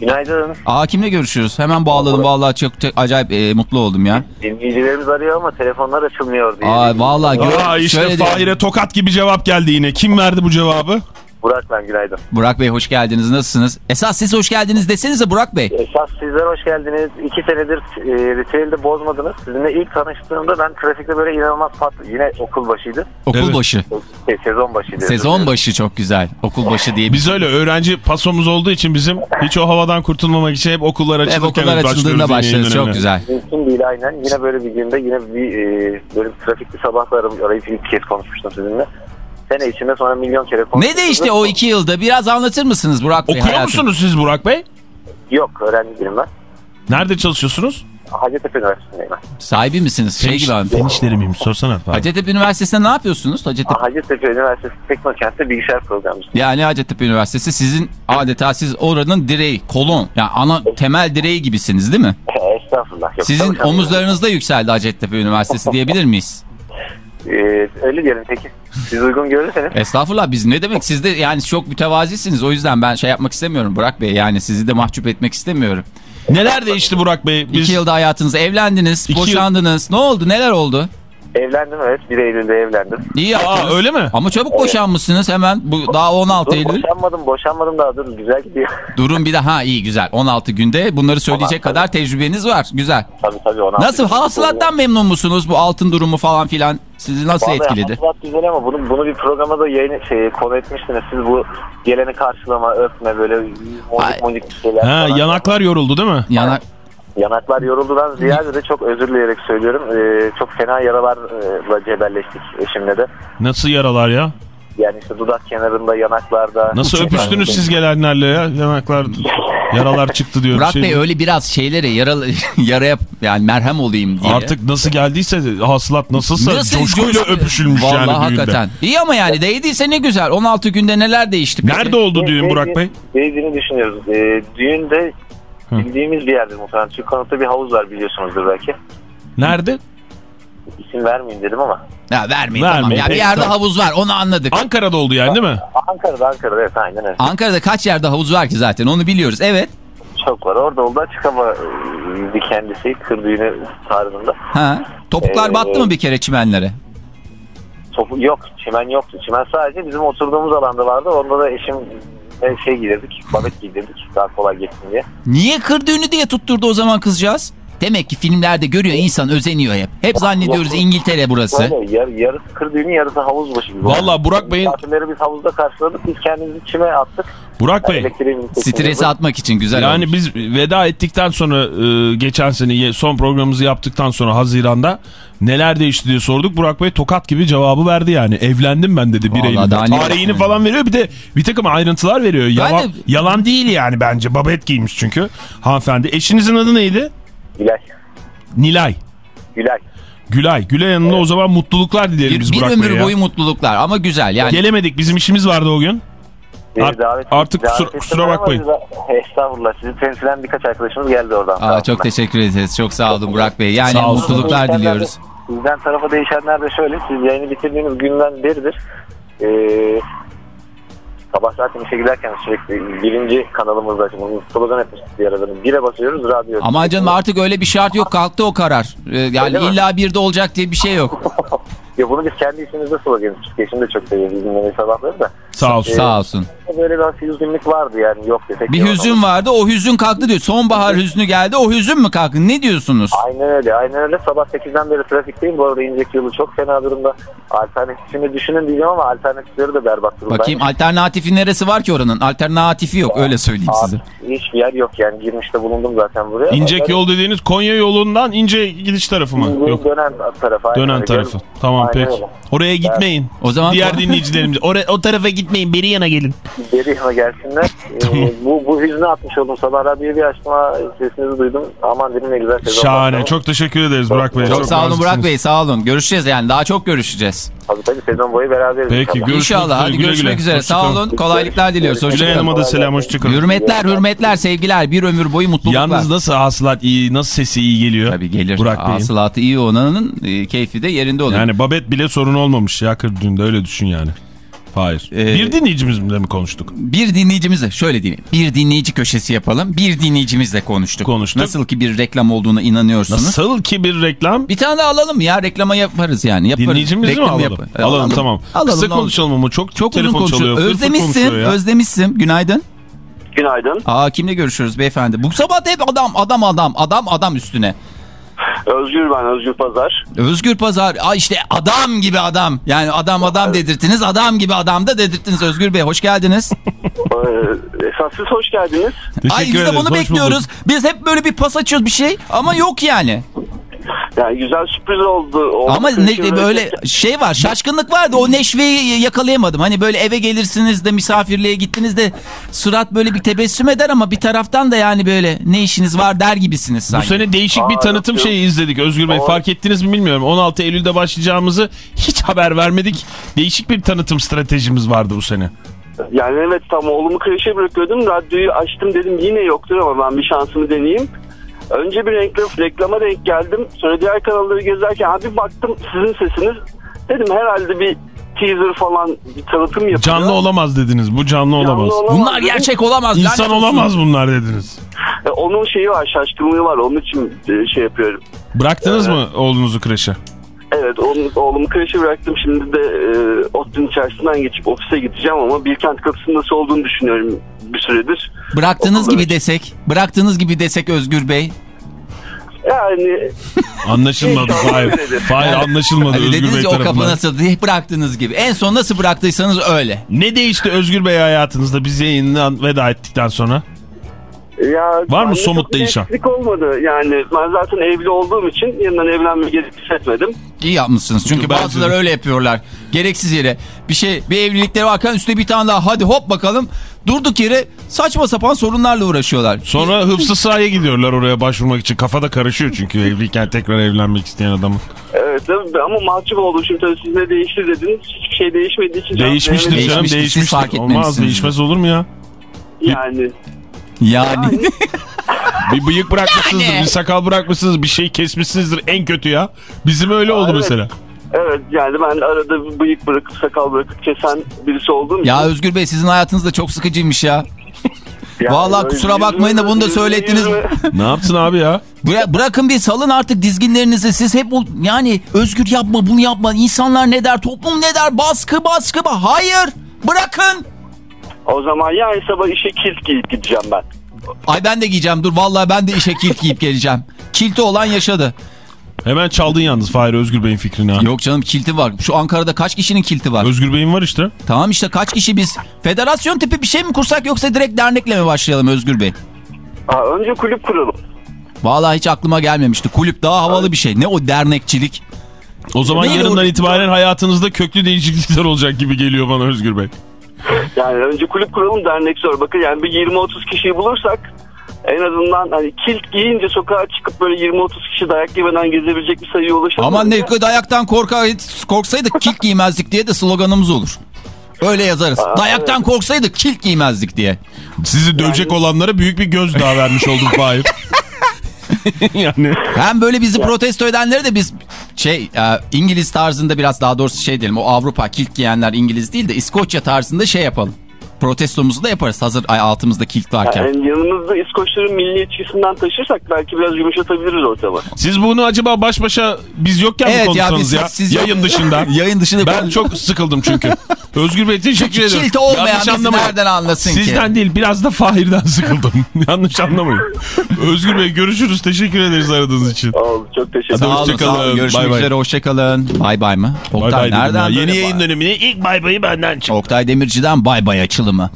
Günaydın. Aa kimle görüşürüz? Hemen bağladım. Vallahi çok, çok acayip e, mutlu oldum ya. Dinleyicilerimiz arıyor ama telefonlar açılmıyor diye. Aa vallahi gör, Aa işte. Fahir'e tokat gibi cevap geldi yine. Kim verdi bu cevabı? Burak ben günaydın. Burak Bey hoş geldiniz. Nasılsınız? Esas siz hoş geldiniz desenize Burak Bey. Esas sizler hoş geldiniz. İki senedir e, ritüeli bozmadınız. Sizinle ilk tanıştığımda ben trafikte böyle inanılmaz patlı. Yine okul başıydı. Okul Evet. başı. E, sezon başıydı. Sezon başı çok güzel. Okul başı diye Biz öyle öğrenci pasomuz olduğu için bizim hiç o havadan kurtulmamak için hep okullar Hep açılırken okullar başlıyoruz açıldığında başlarız. Çok güzel. Mümkün değil aynen. Yine böyle bir günde yine bir e, böyle bir trafikli sabahlar arayıp ilk kez konuşmuştum sizinle. Sene içinde sonra milyon kere konuştuk. Ne değişti o iki yılda? Biraz anlatır mısınız Burak Bey? Okuyor hayatım? musunuz siz Burak Bey? Yok öğrenci değilim ben. Nerede çalışıyorsunuz? Hacettepe Üniversitesi'ndeyim ben. Sahibi misiniz? Şey gibi abi. Fen işleri miyim? Sorsana. Falan. Hacettepe Üniversitesi'nde ne yapıyorsunuz? Hacettepe. Hacettepe Üniversitesi Teknokent'te bilgisayar programcısı. Yani Hacettepe Üniversitesi sizin adeta siz oranın direği, kolon. Yani ana temel direği gibisiniz değil mi? Estağfurullah. Yok, Sizin çalışan- omuzlarınızda yükseldi Hacettepe Üniversitesi diyebilir miyiz? Ee, öyle diyelim peki. Siz uygun görürseniz. Estağfurullah biz ne demek siz de yani çok mütevazisiniz o yüzden ben şey yapmak istemiyorum Burak Bey yani sizi de mahcup etmek istemiyorum. Neler değişti Burak Bey? Biz... İki yılda hayatınızda evlendiniz, İki yıl- boşandınız. Ne oldu neler oldu? Evlendim evet. 1 Eylül'de evlendim. İyi Aa, yaptınız. öyle mi? Ama çabuk boşanmışsınız hemen bu daha 16 Dur, Eylül. boşanmadım boşanmadım daha dur güzel gidiyor. Durun bir daha iyi güzel 16 günde bunları söyleyecek Tamam, kadar tecrübeniz var güzel. tabii tabii. 16 Nasıl hasılattan memnun musunuz bu altın durumu falan filan sizi nasıl Vallahi etkiledi? hasılat güzel ama bunu, bunu bir programa da yayın şey, konu etmiştiniz. Siz bu geleni karşılama, öpme böyle monik monik şeyler. Ha, falan. yanaklar yoruldu değil mi? Yanak Yanaklar yoruldudan ziyade de çok özür dileyerek söylüyorum. Ee, çok fena yaralarla cebelleştik eşimle de. Nasıl yaralar ya? Yani işte dudak kenarında, yanaklarda. Nasıl öpüştünüz siz gelenlerle ya? Yanaklar, yaralar çıktı diyor. Burak Şey- Bey öyle biraz şeylere yaralı, yaraya yani merhem olayım diye. Artık nasıl geldiyse hasılat nasılsa Nasıl coşkuyla coşku- öpüşülmüş Vallahi yani düğünde. hakikaten. İyi ama yani değdiyse ne güzel. 16 günde neler değişti peki? Nerede oldu düğün Burak Bey? Değdiğini düşünüyoruz. Ee, düğünde Hı. bildiğimiz bir yerde muhtemelen. Çünkü kanıtta bir havuz var biliyorsunuzdur belki. Nerede? isim vermeyeyim dedim ama. Ya vermeyin Vermeyin, tamam. Ya bir yerde tamam. havuz var onu anladık. Ankara'da oldu yani değil mi? Ankara'da Ankara'da evet aynen öyle. Ankara'da kaç yerde havuz var ki zaten onu biliyoruz. Evet. Çok var. Orada oldu açık e, bir kendisi kır düğünü tarzında. Ha. Topuklar Ee, battı mı bir kere çimenlere? Topu yok. Çimen yoktu. Çimen sadece bizim oturduğumuz alanda vardı. Onda da eşim şey giydirdik. Babet giydirdik. Daha kolay geçsin diye. Niye kır düğünü diye tutturdu o zaman kızcağız? Demek ki filmlerde görüyor insan özeniyor hep. Hep zannediyoruz. İngiltere burası. Böyle yar, yarısı kır düğünü yarısı havuz başı gibi. Vallahi Burak Bey'in- Misafirleri biz havuzda karşıladık. Biz kendimizi çime attık. Burak Bey. Stresi atmak için güzel Yani olmuş. biz veda ettikten sonra e, geçen sene son programımızı yaptıktan sonra Haziran'da neler değişti diye sorduk. Burak Bey tokat gibi cevabı verdi yani. Evlendim ben dedi bir Eylül'de. Tarihini yapsın? falan veriyor bir de bir takım ayrıntılar veriyor. Yalan, de- yalan değil yani bence. Babet giymiş çünkü hanımefendi. Eşinizin adı neydi? Gülay. Nilay. Gülay. Gülay. Gülay yanında o zaman mutluluklar dileyelim Bir, biz bir Burak ömür Bey'e. boyu mutluluklar ama güzel yani. Gelemedik bizim işimiz vardı o gün. Art- davet- artık davet kusura- kusura bakmayın. Estağfurullah. Sizi temsilen birkaç arkadaşımız geldi oradan. Aa, çok teşekkür ederiz. Çok sağ olun Burak Bey. Yani Sağ mutluluklar de- diliyoruz. Sizden tarafa değişenler de şöyle. Siz yayını bitirdiğiniz günden beridir. Ee, sabah zaten işe giderken sürekli birinci kanalımızda bunu slogan etmiştik bir arada. Bire basıyoruz radyo. Ama canım artık öyle bir şart yok. Kalktı o karar. Ee, yani Öyle mi? illa bir de olacak diye bir şey yok. Ya bunu biz kendi isimimizde slogan etmiştik. Eşim de çok seviyor dinlemeyi sabahları da. Sağ olsun. Sağ olsun. Böyle bir hüzünlük vardı yani yok desek. Bir hüzün olur. vardı. O hüzün kalktı diyor. Sonbahar hüznü geldi. O hüzün mü kalktı? Ne diyorsunuz? Aynen öyle, aynen öyle. Sabah 8'den beri trafikteyim. Bu arada İncek yolu çok fena durumda. Alternatifini düşünün diyeceğim ama alternatifleri de berbat durumda. Bakayım alternatifi neresi var ki oranın? Alternatifi yok öyle söyleyeyim size. Hiçbir yer yok yani. Girmişte bulundum zaten buraya. İncek yol dediğiniz Konya yolundan ince gidiş tarafı mı? İncek'in Yok. Dönen tarafı. Dönen tarafı. Tamam Aynen peki. öyle. Oraya gitmeyin. O zaman Diğer dinleyicilerimiz oraya o tarafa gitmeyin. Beri yana gelin. Geri yana gelsinler. Ee, bu, bu hüznü atmış oldum. Sabah radyoyu bir açtım. ha, Sesinizi duydum. Aman dedim ne güzel sezon. Şahane. başlamış. Çok teşekkür ederiz Burak Bey. çok sağ olun Burak. Bey sağ olun. Görüşeceğiz yani daha çok görüşeceğiz. Tabii tabii sezon boyu beraberiz. Peki, inşallah. Görüşmek İnşallah hadi güle görüşmek güle. üzere. Sağ olun. Kolaylıklar diliyoruz. Hoşçakalın. Hanım'a da selam hoşçakalın. Hürmetler, hürmetler, sevgiler. Bir ömür boyu mutluluklar. Yalnız nasıl hasılat iyi, nasıl sesi iyi geliyor? Tabii gelir. Burak Bey'in. Hasılatı iyi olanın e, keyfi de yerinde olur. Yani babet bile sorun olmamış ya kırdığında öyle düşün yani. Hayır. Ee, bir dinleyicimizle mi konuştuk? Bir dinleyicimizle şöyle diyeyim. Bir dinleyici köşesi yapalım. Bir dinleyicimizle konuştuk. Konuştuk. Nasıl ki bir reklam olduğuna inanıyorsunuz. Nasıl ki bir reklam? Bir tane alalım ya reklama yaparız yani. Yaparız. Dinleyicimizi mi Reklamı alalım? yap- Alalım, tamam. Alalım, Kısa konuşalım ama çok Çok uzun telefon konuşuyor. çalıyor. Özlemişsin, özlemişsin. Günaydın. Günaydın. Aa kimle görüşüyoruz beyefendi? Bu sabah hep adam, adam, adam, adam, adam üstüne. Özgür ben Özgür Pazar. Özgür Pazar. Aa işte adam gibi adam. Yani adam adam dedirttiniz, adam gibi adam da dedirttiniz. Özgür Bey hoş geldiniz. Esas siz hoş geldiniz. Ay Teşekkür biz de ederiz. bunu hoş bekliyoruz. bulduk. Biz hep böyle bir pas açıyoruz bir şey ama yok yani. Yani güzel sürpriz oldu. oldu. Ama ne, böyle şey var şaşkınlık vardı o neşveyi yakalayamadım. Hani böyle eve gelirsiniz de misafirliğe gittiniz de surat böyle bir tebessüm eder ama bir taraftan da yani böyle ne işiniz var der gibisiniz Bu sanki. sene değişik bir tanıtım yok. şeyi izledik Özgür Bey. Aa. Fark ettiniz mi bilmiyorum. 16 Eylül'de başlayacağımızı hiç haber vermedik. Değişik bir tanıtım stratejimiz vardı bu sene. Yani evet tam oğlumu kreşe bırakıyordum. Radyoyu açtım dedim yine yoktur ama ben bir şansımı deneyeyim. Önce bir reklam, reklama denk geldim. Sonra diğer kanalları gezerken abi baktım sizin sesiniz. Dedim herhalde bir teaser falan bir tanıtım yapıyor. Canlı olamaz dediniz. Bu canlı olamaz. olamaz Bunlar dedim. gerçek olamaz. İnsan olamaz bunlar dediniz. E, Onun şeyi var şaşkınlığı var onun için e, şey yapıyorum. Bıraktınız mı oğlunuzu kreşe? Evet oğlum, oğlumu kreşe bıraktım. Şimdi de e, ODTÜ'nün içerisinden geçip ofise gideceğim ama Bilkent kapısının nasıl olduğunu düşünüyorum bir süredir. Bıraktığınız Okulda- gibi desek, bıraktığınız gibi desek Özgür Bey. Yani Anlaşılmadı. Öyledir. Hayır anlaşılmadı Hani Özgür Bey o kapı nasıl diye bıraktığınız gibi. En son nasıl bıraktıysanız öyle. Ne değişti Özgür Bey hayatınızda biz yayından veda ettikten sonra? Ya Var mı somut değişen? değişiklik olmadı. Yani ben zaten evli olduğum için yanından evlenme gerek hissetmedim. İyi yapmışsınız. Çünkü Bence bazıları öyle yapıyorlar. Gereksiz yere. Bir şey bir evlilikleri varken üstüne bir tane daha hadi hop bakalım. Durduk yere saçma sapan sorunlarla uğraşıyorlar. Sonra hıfzı sahaya gidiyorlar oraya başvurmak için. Kafada karışıyor çünkü evliyken tekrar evlenmek isteyen adamın. Evet ama mahcup oldum. Şimdi tabii siz ne değişti dediniz. Hiçbir şey değişmediği için. Değişmiştir canım Değişmiştir, siz değişmiştir. Olmaz değişmez olur mu ya? Yani Yani. Bir bıyık bırakmışsınızdır, Yani. bir sakal bırakmışsınızdır, bir şey kesmişsinizdir en kötü ya. Bizim öyle oldu Evet. mesela. Evet yani ben arada bıyık bırakıp sakal bırakıp kesen birisi olduğum Ya için. Özgür Bey sizin hayatınız da çok sıkıcıymış ya. Yani Vallahi kusura bakmayın da bunu da söylettiniz. Ne yapsın abi ya? Bıra- bırakın bir salın artık dizginlerinizi. Siz hep yani Özgür yapma bunu yapma. İnsanlar ne der toplum ne der baskı baskı. ba- Hayır bırakın. O zaman yarın sabah işe kilt giyip gideceğim ben. Ay ben de giyeceğim dur vallahi ben de işe kilt giyip geleceğim. Kilti olan yaşadı. Hemen çaldın yalnız Fahir Özgür Bey'in fikrini ha. Yok canım kilti var. Şu Ankara'da kaç kişinin kilti var? Özgür Bey'in var işte. Tamam işte kaç kişi biz federasyon tipi bir şey mi kursak yoksa direkt dernekle mi başlayalım Özgür Bey? Ha, önce kulüp kuralım. Vallahi hiç aklıma gelmemişti. Kulüp daha havalı bir şey. Ne o dernekçilik? O zaman Neyle yarından itibaren hayatınızda köklü değişiklikler olacak gibi geliyor bana Özgür Bey. Yani önce kulüp kuralım dernek sonra. Bakın yani bir 20-30 kişiyi bulursak en azından hani kilt giyince sokağa çıkıp böyle 20-30 kişi dayak yemeden gezebilecek bir sayıya ulaşalım. Aman ne dayaktan korka, korksaydık kilt giymezdik diye de sloganımız olur. Öyle yazarız. Dayaktan korksaydık kilt giymezdik diye. Sizi dövecek olanlara büyük bir gözdağı vermiş olduk Fahir. yani Hem böyle bizi protesto edenleri de biz şey e, İngiliz tarzında biraz daha doğrusu şey diyelim o Avrupa kilt giyenler İngiliz değil de İskoçya tarzında şey yapalım. Protestomuzu da yaparız hazır ay altımızda kilt varken. Yani yanımızda İskoçların milliyetçisinden taşırsak belki biraz yumuşatabiliriz ortamı. siz bunu acaba baş başa biz yokken mi Evet ya, konuşsanız biz- ya? siz- Yayın dışında. Yayın dışında Ben çok sıkıldım çünkü. Özgür Bey teşekkür ederim. Kilt olmayan Yanlış bizi anlamayın. nereden anlasın ki? Sizden değil biraz da Fahir'den sıkıldım. Yanlış anlamayın. Özgür Bey görüşürüz. Teşekkür ederiz aradığınız için. Oldu, çok teşekkür ederim. Sağ olun, sağ. Görüşmek Bay bay. üzere hoşçakalın. Bay bay mı? Oktay bay dedim nereden? ya. Yeni yayın dönemine ilk bay bayı benden çıktı. Oktay Demirci'den bay bay açılımı.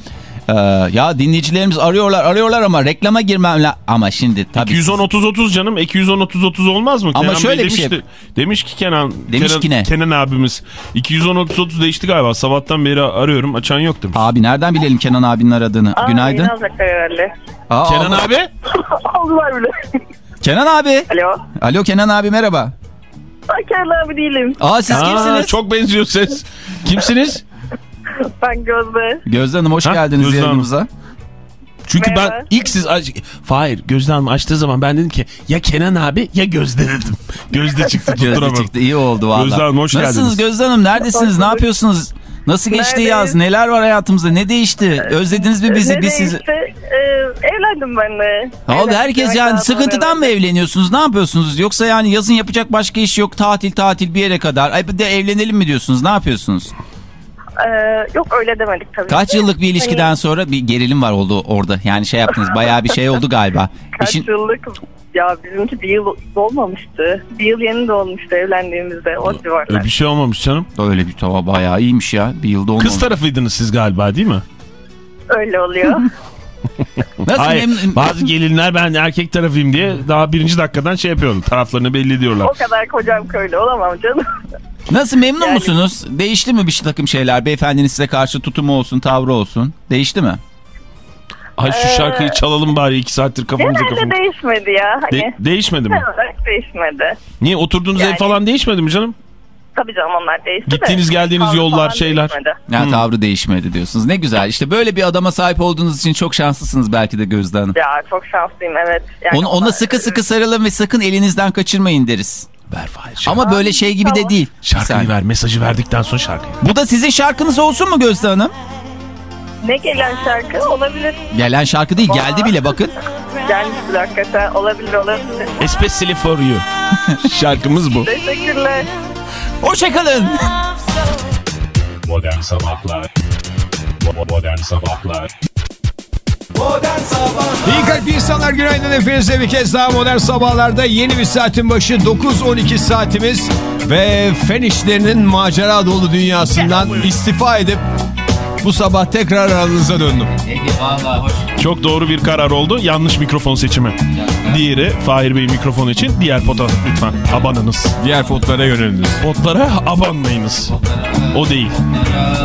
Ee, ya dinleyicilerimiz arıyorlar arıyorlar ama reklama girmem la ama şimdi tabii 210 30 30 canım. 210 30 30 olmaz mı? Ama Kenan şöyle Bey bir şey- demişti, Demiş ki Kenan. Demiş Kenan, ki ne? Kenan abimiz. 210 30 30 değişti galiba. Sabahtan beri arıyorum. Açan yok demiş. abi nereden bilelim Kenan abinin aradığını günaydın Yine alacaklar herhalde. Aa, Kenan Allah- abi. Aldılar bile. Kenan abi Alo. alo Kenan abi merhaba Ben Kerem abi değilim. Aa siz Aa, kimsiniz Çok benziyor ses. Kimsiniz? Ben Gözde. Gözde Hanım hoş Ha, geldiniz Gözde Hanım. yayınımıza Çünkü ben Merhaba. ilk siz aç... Fahir Gözde Hanım açtığı zaman ben dedim ki ya Kenan abi ya Gözde dedim. Gözde çıktı Gözde tutturamadım. çıktı iyi oldu valla Gözde Hanım, hoş Nasılsınız geldiniz. Gözde Hanım neredesiniz ne yapıyorsunuz Nasıl geçti Neredeyiz? yaz? Neler var hayatımızda? Ne değişti? Özlediniz mi bizi? Ne Biz sizi... Ee, evlendim ben de. Oldu? Herkes yani sıkıntıdan mı evleniyorsunuz? Ne yapıyorsunuz? Yoksa yani yazın yapacak başka iş yok. Tatil tatil bir yere kadar. Ay bir de evlenelim mi diyorsunuz? Ne yapıyorsunuz? Ee, yok öyle demedik tabii. Kaç ki. yıllık bir ilişkiden Hani sonra bir gerilim var oldu orada. Yani şey yaptınız. Bayağı bir şey oldu galiba. kaç İşin... yıllık ya bizimki bir yıl dolmamıştı. Bir yıl yeni dolmuştu evlendiğimizde o civarlar. Öyle bir şey olmamış canım. Öyle bir tava bayağı iyiymiş ya. Bir yılda olmamış. Kız tarafıydınız siz galiba değil mi? Öyle oluyor. Nasıl Hayır. memnun- Bazı gelinler ben erkek tarafıyım diye daha birinci dakikadan şey yapıyorlar. Taraflarını belli ediyorlar. o kadar kocam köylü olamam canım. Nasıl memnun Yani- musunuz? Değişti mi bir takım şeyler? Beyefendinin size karşı tutumu olsun, tavrı olsun. Değişti mi? Ay şu şarkıyı çalalım bari iki saattir kafamıza Genelde kafamıza. değişmedi ya. Hani De- değişmedi mi? değişmedi. Niye oturduğunuz ev Yani- falan değişmedi mi canım? Tabii canım onlar değişti de. Gittiğiniz, geldiğiniz tavrı yollar, şeyler. değişmedi. Ya Hmm. tavrı değişmedi diyorsunuz. Ne güzel. İşte böyle bir adama sahip olduğunuz için çok şanslısınız belki de Gözde Hanım. Ya çok şanslıyım evet. Yani Ona, ona sıkı sıkı sarılın ve sakın elinizden kaçırmayın deriz. Ver Fahir Ama böyle şey gibi de Tamam. değil. Bir Şarkıyı saniye. ver. Mesajı verdikten sonra şarkıyı. Bu da sizin şarkınız olsun mu Gözde Hanım? Ne gelen şarkı olabilir. Gelen şarkı değil geldi bile bakın. Gelmiştir hakikaten olabilir olabilir. Especially for you. Şarkımız bu. Teşekkürler. Hoşçakalın. Modern Sabahlar. Modern Sabahlar. Modern Sabahlar. İyi kalp insanlar günaydın hepinize bir kez daha modern sabahlarda yeni bir saatin başı 9-12 saatimiz ve fen işlerinin macera dolu dünyasından istifa edip bu sabah tekrar aranıza döndüm. Çok doğru bir karar oldu. Yanlış mikrofon seçimi. Diğeri Fahir Bey mikrofonu için diğer pota lütfen abanınız. Diğer potlara yöneliniz. Potlara abanmayınız. O değil.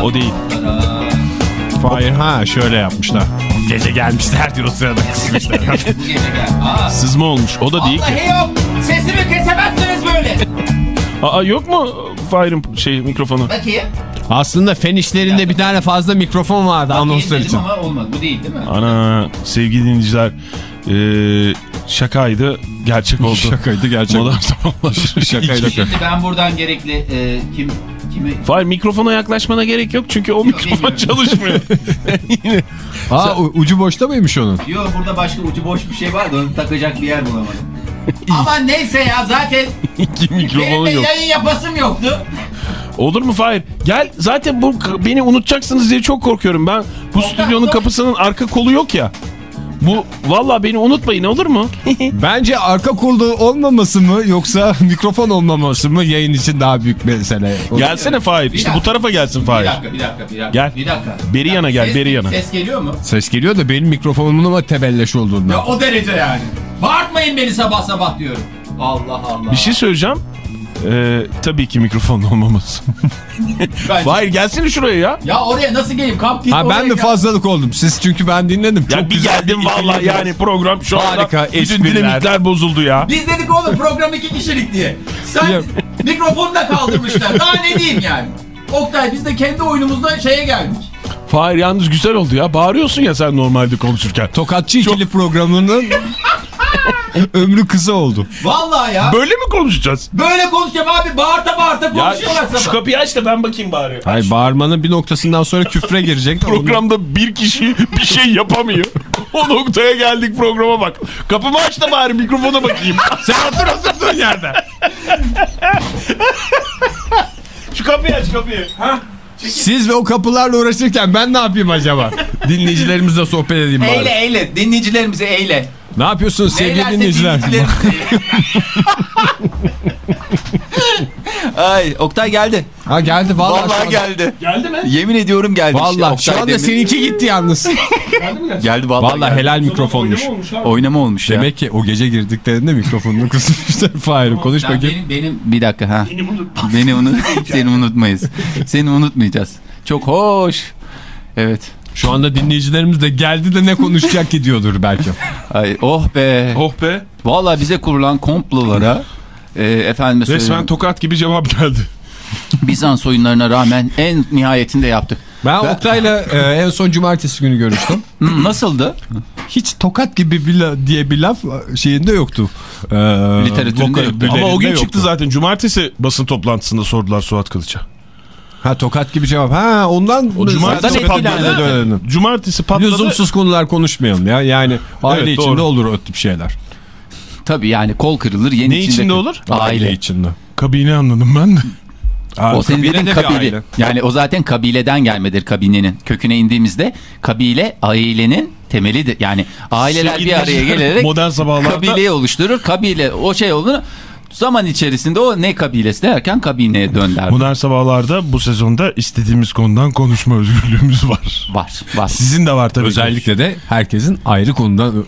O değil. Hayır ha şöyle yapmışlar. Gece gelmişler diyor o sırada kısmışlar. Sızma olmuş. O da değil ki. yok. Sesimi kesemezsiniz böyle. Aa yok mu Fahir'in şey mikrofonu? Bakayım. Aslında fen işlerinde bir tane fazla mikrofon vardı anonslar için. ama olmadı. Bu değil değil mi? Ana sevgili dinleyiciler Ee, şakaydı gerçek oldu. Şakaydı gerçek. Modern sabahlar. Şakaydı. Şimdi ben buradan gerekli e, kim kimi Fahir mikrofona yaklaşmana gerek yok çünkü o mikrofon bilmiyorum. çalışmıyor. Aa u- ucu boşta mıymış onun? Yok burada başka ucu boş bir şey vardı onu takacak bir yer bulamadım. Ama neyse ya zaten İki benim mikrofonu de yok. yayın yapasım yoktu. Olur mu Fahir? Gel zaten bu beni unutacaksınız diye çok korkuyorum. Ben bu stüdyonun kapısının arka kolu yok ya. Bu valla beni unutmayın olur mu? Bence arka kolda olmaması mı yoksa mikrofon olmaması mı yayın için daha büyük mesele. Gelsene Fahir. İşte bu tarafa gelsin Bir Fahir. dakika bir dakika bir dakika. Gel. Bir dakika. Beri yana gel, Ses- beri yana. Ses geliyor mu? Ses geliyor da benim mikrofonumun ama tebelleş olduğundan. Ya o derece yani. Bağırtmayın beni sabah sabah diyorum. Allah Allah. Bir şey söyleyeceğim. Ee, tabii ki mikrofon olmaması. Fahir gelsene şuraya ya. Ya oraya nasıl geleyim? Kamp git Ha oraya ben de gel. fazlalık oldum. Siz çünkü ben dinledim. Ya Çok bir güzel geldim valla ikili- yani program şu anda Harika, bütün espriler. dinamikler bozuldu ya. Biz dedik oğlum program iki kişilik diye. Sen Yok. mikrofonu da kaldırmışlar. Daha ne diyeyim yani? Oktay biz de kendi oyunumuzda şeye geldik. Fahir yalnız güzel oldu ya. Bağırıyorsun ya sen normalde konuşurken. Tokatçı ikili programının ömrü kısa oldu. Vallahi ya. Böyle mi konuşacağız? Böyle konuşacağım abi. Bağırta bağırta konuşuyorlar şu, şu kapıyı aç da ben bakayım bari. Hayır bağırmanın bir noktasından sonra küfre girecek. Programda bir kişi bir şey yapamıyor. O noktaya geldik programa bak. Kapımı aç da bari mikrofona bakayım. Sen otur oturduğun yerde. Şu kapıyı aç kapıyı. Ha? Siz ve o kapılarla uğraşırken ben ne yapayım acaba? Dinleyicilerimizle sohbet edeyim bari. Eyle eyle. Dinleyicilerimizi eyle. Ne yapıyorsunuz sevgili dinleyiciler? Ay Oktay geldi. ha geldi vallahi. Vallahi geldi. Geldi mi? Yemin ediyorum geldi. işte Vallahi Oktay şu anda demin. seninki gitti yalnız. Geldi vallahi. Vallahi geldi. helal mikrofonmuş. Oynama olmuş ya. Demek ki o gece girdiklerinde mikrofonunu kısmışlar. Fahir konuş bakayım. benim, benim bir dakika ha. Beni unut. Seni unutmayız. Seni unutmayacağız. Çok hoş. Evet. Şu anda dinleyicilerimiz de geldi de ne konuşacak ki diyordur belki. Ay oh be. Oh be. Vallahi bize kurulan komplolara e, efendime Resmen söyleyeyim. tokat gibi cevap geldi. Bizans oyunlarına rağmen en nihayetinde yaptık. Ben Oktay'la e, en son cumartesi günü görüştüm. Nasıldı? Hiç tokat gibi bir la- diye bir laf şeyinde yoktu. E, Literatüründe yoktu. Ama o gün yoktu. çıktı zaten. Cumartesi basın toplantısında sordular Suat Kılıç'a. Ha tokat gibi cevap. Ha ondan O cumartesi patladı. dönelim. Cumartesi patladı. Lüzumsuz konular konuşmayalım ya. Yani aile Evet, içinde doğru. olur o tip şeyler. Tabii yani kol kırılır. Yeni Ne içinde olur? Aile. içinde. Kabine anladım ben de. O senin kabile dediğin kabile. aile. Yani o zaten kabileden gelmedir kabinenin. Köküne indiğimizde kabile ailenin temelidir. Yani aileler bir araya gelerek Modern sabahlarda kabileyi oluşturur. Kabile o şey olur. Zaman içerisinde o ne kabilesi derken kabineye dönder. Modern sabahlarda bu sezonda istediğimiz konudan konuşma özgürlüğümüz var. Var var. Sizin de var tabii. ki. Özellikle de herkesin ayrı konudan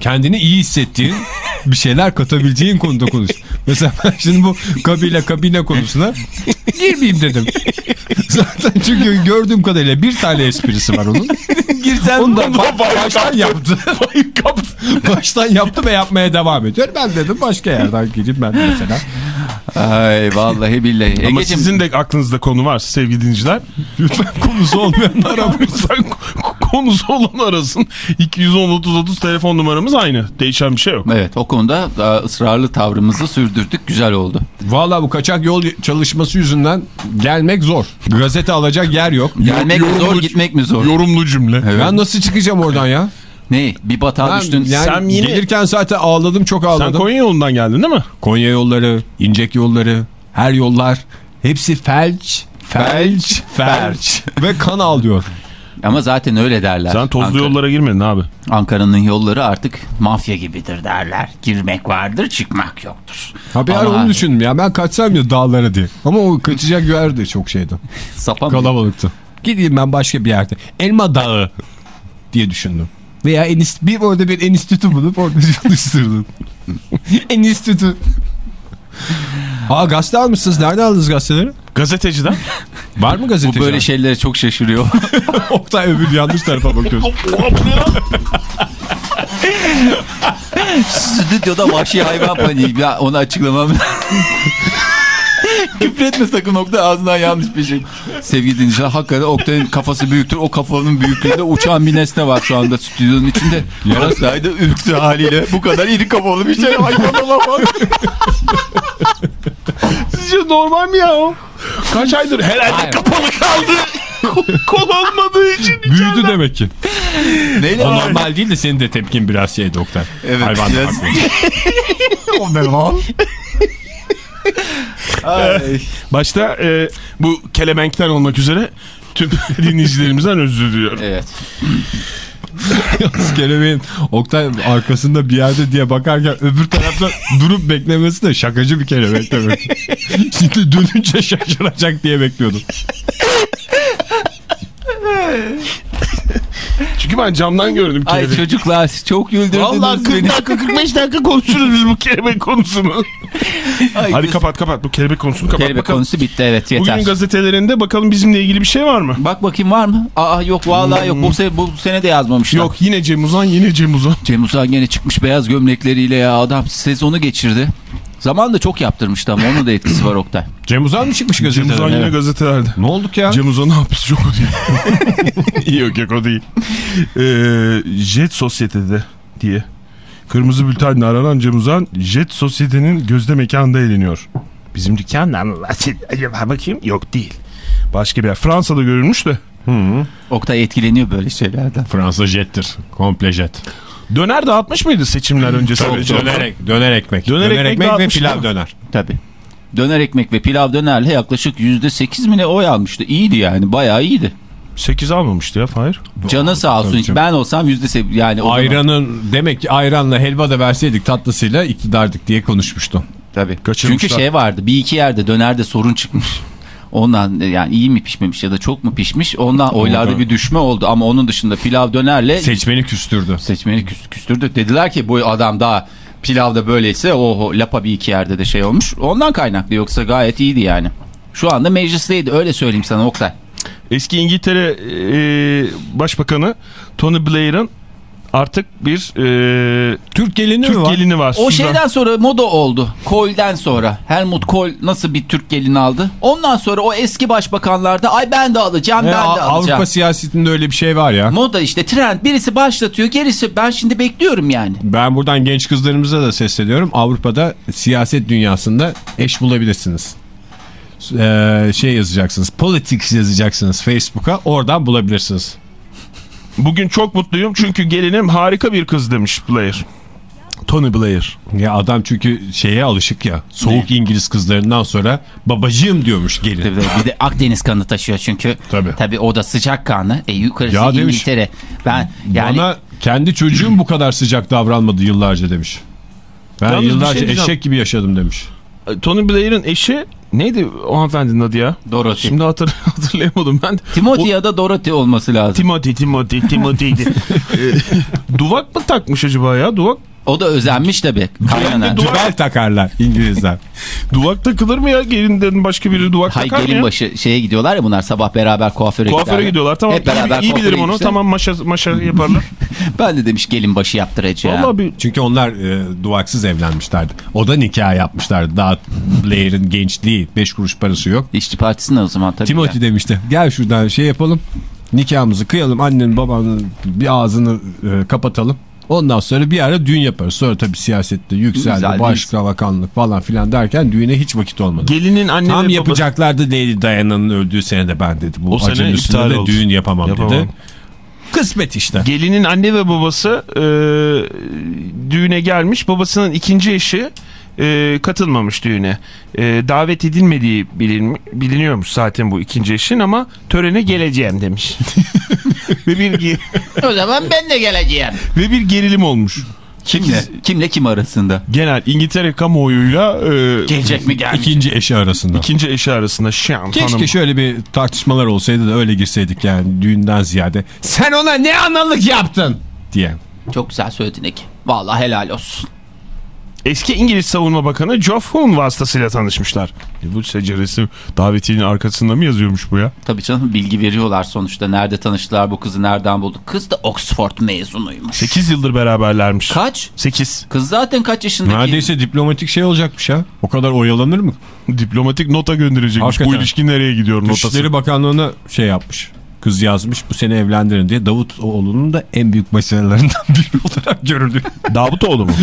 kendini iyi hissettiğin bir şeyler katabileceğin konuda konuş. Mesela ben şimdi bu kabile kabine konusuna girmeyeyim dedim. Zaten çünkü gördüğüm kadarıyla bir tane esprisi var onun. Girsen Onu da ba- baştan yaptı. baştan yaptı ve yapmaya devam ediyor. Ben dedim başka yerden gireyim ben mesela. Ay vallahi billahi. Ama Egeciğim, sizin de aklınızda konu var sevgili dinleyiciler. Lütfen konusu olmayanlar. Lütfen konusu olan arasın. 210-30-30 telefon numaramız aynı. Değişen bir şey yok. Evet o konuda daha ısrarlı tavrımızı sürdürdük. Güzel oldu. Valla bu kaçak yol çalışması yüzünden gelmek zor. Gazete alacak yer yok. Gelmek mi zor Yorumlu- gitmek mi zor? Yorumlu cümle. Ben nasıl çıkacağım oradan ya? Ne? Bir batağa Ben düştün. yani Sen yine- gelirken zaten ağladım çok Sen ağladım. Konya yolundan geldin değil mi? Konya yolları, İncek yolları, her yollar hepsi felç, felç, felç ve kan ağlıyor. Ama zaten öyle derler. Sen tozlu Ankara- yollara girmedin abi. Ankara'nın yolları artık mafya gibidir derler. Girmek vardır çıkmak yoktur. Ha bir ara Ama onu düşündüm ya ben kaçsam ya dağlara diye. Ama o kaçacak yer de çok şeydi. Sapan Kalabalıktı. Gideyim ben başka bir yerde. Elma Dağı diye düşündüm. Veya enist bir orada bir enstitü bulup orada çalıştırdım. enstitü. Aa gazete almışsınız. Nerede aldınız gazeteleri? Gazeteciden. Var mı gazeteci? Bu böyle şeylere çok şaşırıyor. Oktay öbür yanlış tarafa bakıyorsun. Stüdyoda vahşi hayvan paniği. Ya onu açıklamam. Küfretme sakın Oktay ağzından yanlış bir şey. Sevgili dinleyiciler hakikaten Oktay'ın kafası büyüktür. O kafanın büyüklüğünde uçan bir nesne var şu anda stüdyonun içinde. Yarasaydı ürktü haliyle. Bu kadar iri kafalı bir şey hayvan olamaz. Sizce normal mi ya o? Kaç aydır herhalde kapalı kaldı. Kol olmadığı için. Büyüdü demek ki. Neyle O normal değil de senin de tepkin biraz şey doktor. Evet, Hayvan biraz-. O ne lan? Başta e, bu kelebenkten olmak üzere tüm dinleyicilerimizden özür diliyorum. Evet. Kelebeğin Oktay arkasında bir yerde diye bakarken öbür tarafta durup beklemesi de şakacı bir kelebek demek. Şimdi dönünce şaşıracak diye bekliyordum. Çünkü ben camdan gördüm Ay kelebeği. çocuklar çok güldürdünüz Vallahi 40 beni. dakika 45 dakika konuşuruz biz bu kelebek konusunu. Ay, Hadi kız- kapat kapat bu kelebek konusunu kapat Kelebek bakalım. konusu bitti evet yeter. Bugünün gazetelerinde bakalım bizimle ilgili bir şey var mı? Bak bakayım var mı? Aa yok vallahi yok. Bu sene, bu sene de yazmamışlar. Yok yine Cem Uzan yine Cem Uzan. Cem Uzan gene çıkmış beyaz gömlekleriyle ya adam sezonu geçirdi. Zaman da çok yaptırmıştı ama onun da etkisi var Oktay. Cem Uzan mı çıkmış Cem gazetede? Uzan yine evet. gazetelerde. Ne olduk ya? Cem Uzan ne yapmış çok o değil. yok yok o değil. Ee, Jet Sosyete'de diye. Kırmızı bültenle aranan Cem Uzan Jet Sosyete'nin gözde mekanında eğleniyor. Bizim dükkandan mı bahsediyor? Acaba bakayım yok değil. Başka bir yer. Fransa'da görülmüş de. Oktay etkileniyor böyle şeylerden. Fransa jettir. Komple jet. Döner dağıtmış mıydı seçimler öncesi? Tabii, döner, döner ekmek. Döner Döner, ekmek ekmek, ve pilav döner. Tabii. Döner ekmek ve pilav dönerle yaklaşık %8 mi ne oy almıştı. İyiydi yani bayağı iyiydi. 8 almamıştı ya Fahir. Canı sağ olsun. Tabii. Ben olsam %8 yani o zaman- Ayranın demek ki ayranla helva da verseydik tatlısıyla iktidardık diye konuşmuştu. Tabii. Çünkü şey vardı bir iki yerde dönerde sorun çıkmış. Ondan yani iyi mi pişmemiş ya da çok mu pişmiş ondan oylarda bir düşme oldu ama onun dışında pilav dönerle Seçmeni küstürdü. seçmeni küs- küstürdü. Dediler ki bu adam daha pilavda böyleyse oho lapa bir iki yerde de şey olmuş. Ondan kaynaklı yoksa gayet iyiydi yani. Şu anda meclisteydi öyle söyleyeyim sana Oktay. Eski İngiltere e, Başbakanı Tony Blair'ın artık bir e, Türk gelini mi Türk var? gelini var. O Sudan- şeyden sonra moda oldu. Kohl'den sonra. Helmut Kohl nasıl bir Türk gelini aldı? Ondan sonra o eski başbakanlarda ay ben de alacağım Ya, ben de alacağım. Avrupa siyasetinde öyle bir şey var ya. Moda işte trend birisi başlatıyor gerisi ben şimdi bekliyorum yani. Ben buradan genç kızlarımıza da sesleniyorum. Avrupa'da siyaset dünyasında eş bulabilirsiniz. Ee, şey yazacaksınız. Politics yazacaksınız Facebook'a. Oradan bulabilirsiniz. Bugün çok mutluyum çünkü gelinim harika bir kız demiş Blair. Tony Blair. Ya adam çünkü şeye alışık ya. Soğuk İngiliz kızlarından sonra babacığım diyormuş gelin. Tabii, Bir de Akdeniz kanı taşıyor çünkü. Tabii. Tabii o da sıcak kanı. E yukarısı Ya demiş, İngiltere. Ben yani Bana kendi çocuğum bu kadar sıcak davranmadı yıllarca demiş. Ben Yalnız şey yıllarca diyeceğim. eşek gibi yaşadım demiş. Tony Blair'ın eşi neydi o hanımefendinin adı ya? Dorothy. Şimdi hatır, hatırlayamadım ben. Timothy ya da Dorothy olması lazım. Timothy, Timothy, Timothy'ydi. Ee, duvak mı takmış acaba ya? Duvak O da özenmiş tabii. Kaynana. Dübel takarlar İngilizler. duvak takılır mı ya? Gelinden başka biri duvak Hay takar mı gelin başı şeye gidiyorlar ya bunlar sabah beraber kuaföre Kuaföre gidiyorlar tamam. Hep beraber iyi, iyi bilirim onu. gitmişler. Tamam maşa, maşa yaparlar. Ben de demiş gelin başı yaptıracağım. Vallahi bir Çünkü onlar e, duvaksız evlenmişlerdi. O da nikah yapmışlardı. Daha Blair'in gençliği. Beş kuruş parası yok. İşçi partisinde o zaman tabii. Timothy ya. demişti. Gel şuradan şey yapalım. Nikahımızı kıyalım. Annenin babanın bir ağzını e, kapatalım. Ondan sonra bir ara düğün yaparız. Sonra tabii siyasette yükseldi. Güzel, başka bakanlık falan filan derken düğüne hiç vakit olmadı. gelinin anne Tam ve yapacaklardı Lady Diana'nın öldüğü senede ben dedi. Bu O sene iptal de oldu. düğün yapamam, Yapamam. dedi. Kısmet işte. Gelinin anne ve babası e, düğüne gelmiş. Babasının ikinci eşi e, katılmamış düğüne. E, davet edilmediği bilin, biliniyormuş zaten bu ikinci eşin ama törene geleceğim demiş. ve bir O zaman ben de geleceğim. ve bir gerilim olmuş. Kimle? Kimle kim arasında? Genel İngiltere kamuoyuyla e, Gelecek mi gelmeyecek? İkinci eşi arasında. ikinci eşi arasında şam Keşke hanım. şöyle bir tartışmalar olsaydı da öyle girseydik yani düğünden ziyade. Sen ona ne analık yaptın diye. Çok güzel söyledin Eki. Vallahi helal olsun. Eski İngiliz Savunma Bakanı Geoff Hoon vasıtasıyla tanışmışlar. E bu seceresi davetiyenin arkasında mı yazıyormuş bu ya? Tabii canım bilgi veriyorlar sonuçta. Nerede tanıştılar bu kızı nereden bulduk? Kız da Oxford mezunuymuş. 8 yıldır beraberlermiş. Kaç? 8. Kız zaten kaç yaşındaki? Neredeyse diplomatik şey olacakmış ya. O kadar oyalanır mı? Diplomatik nota gönderecekmiş. Hakikaten. Bu ilişki nereye gidiyor notası? Dışişleri Bakanlığı'na şey yapmış. Kız yazmış bu sene evlendirin diye Davutoğlu'nun da en büyük başarılarından biri olarak görülüyor. Davutoğlu mu?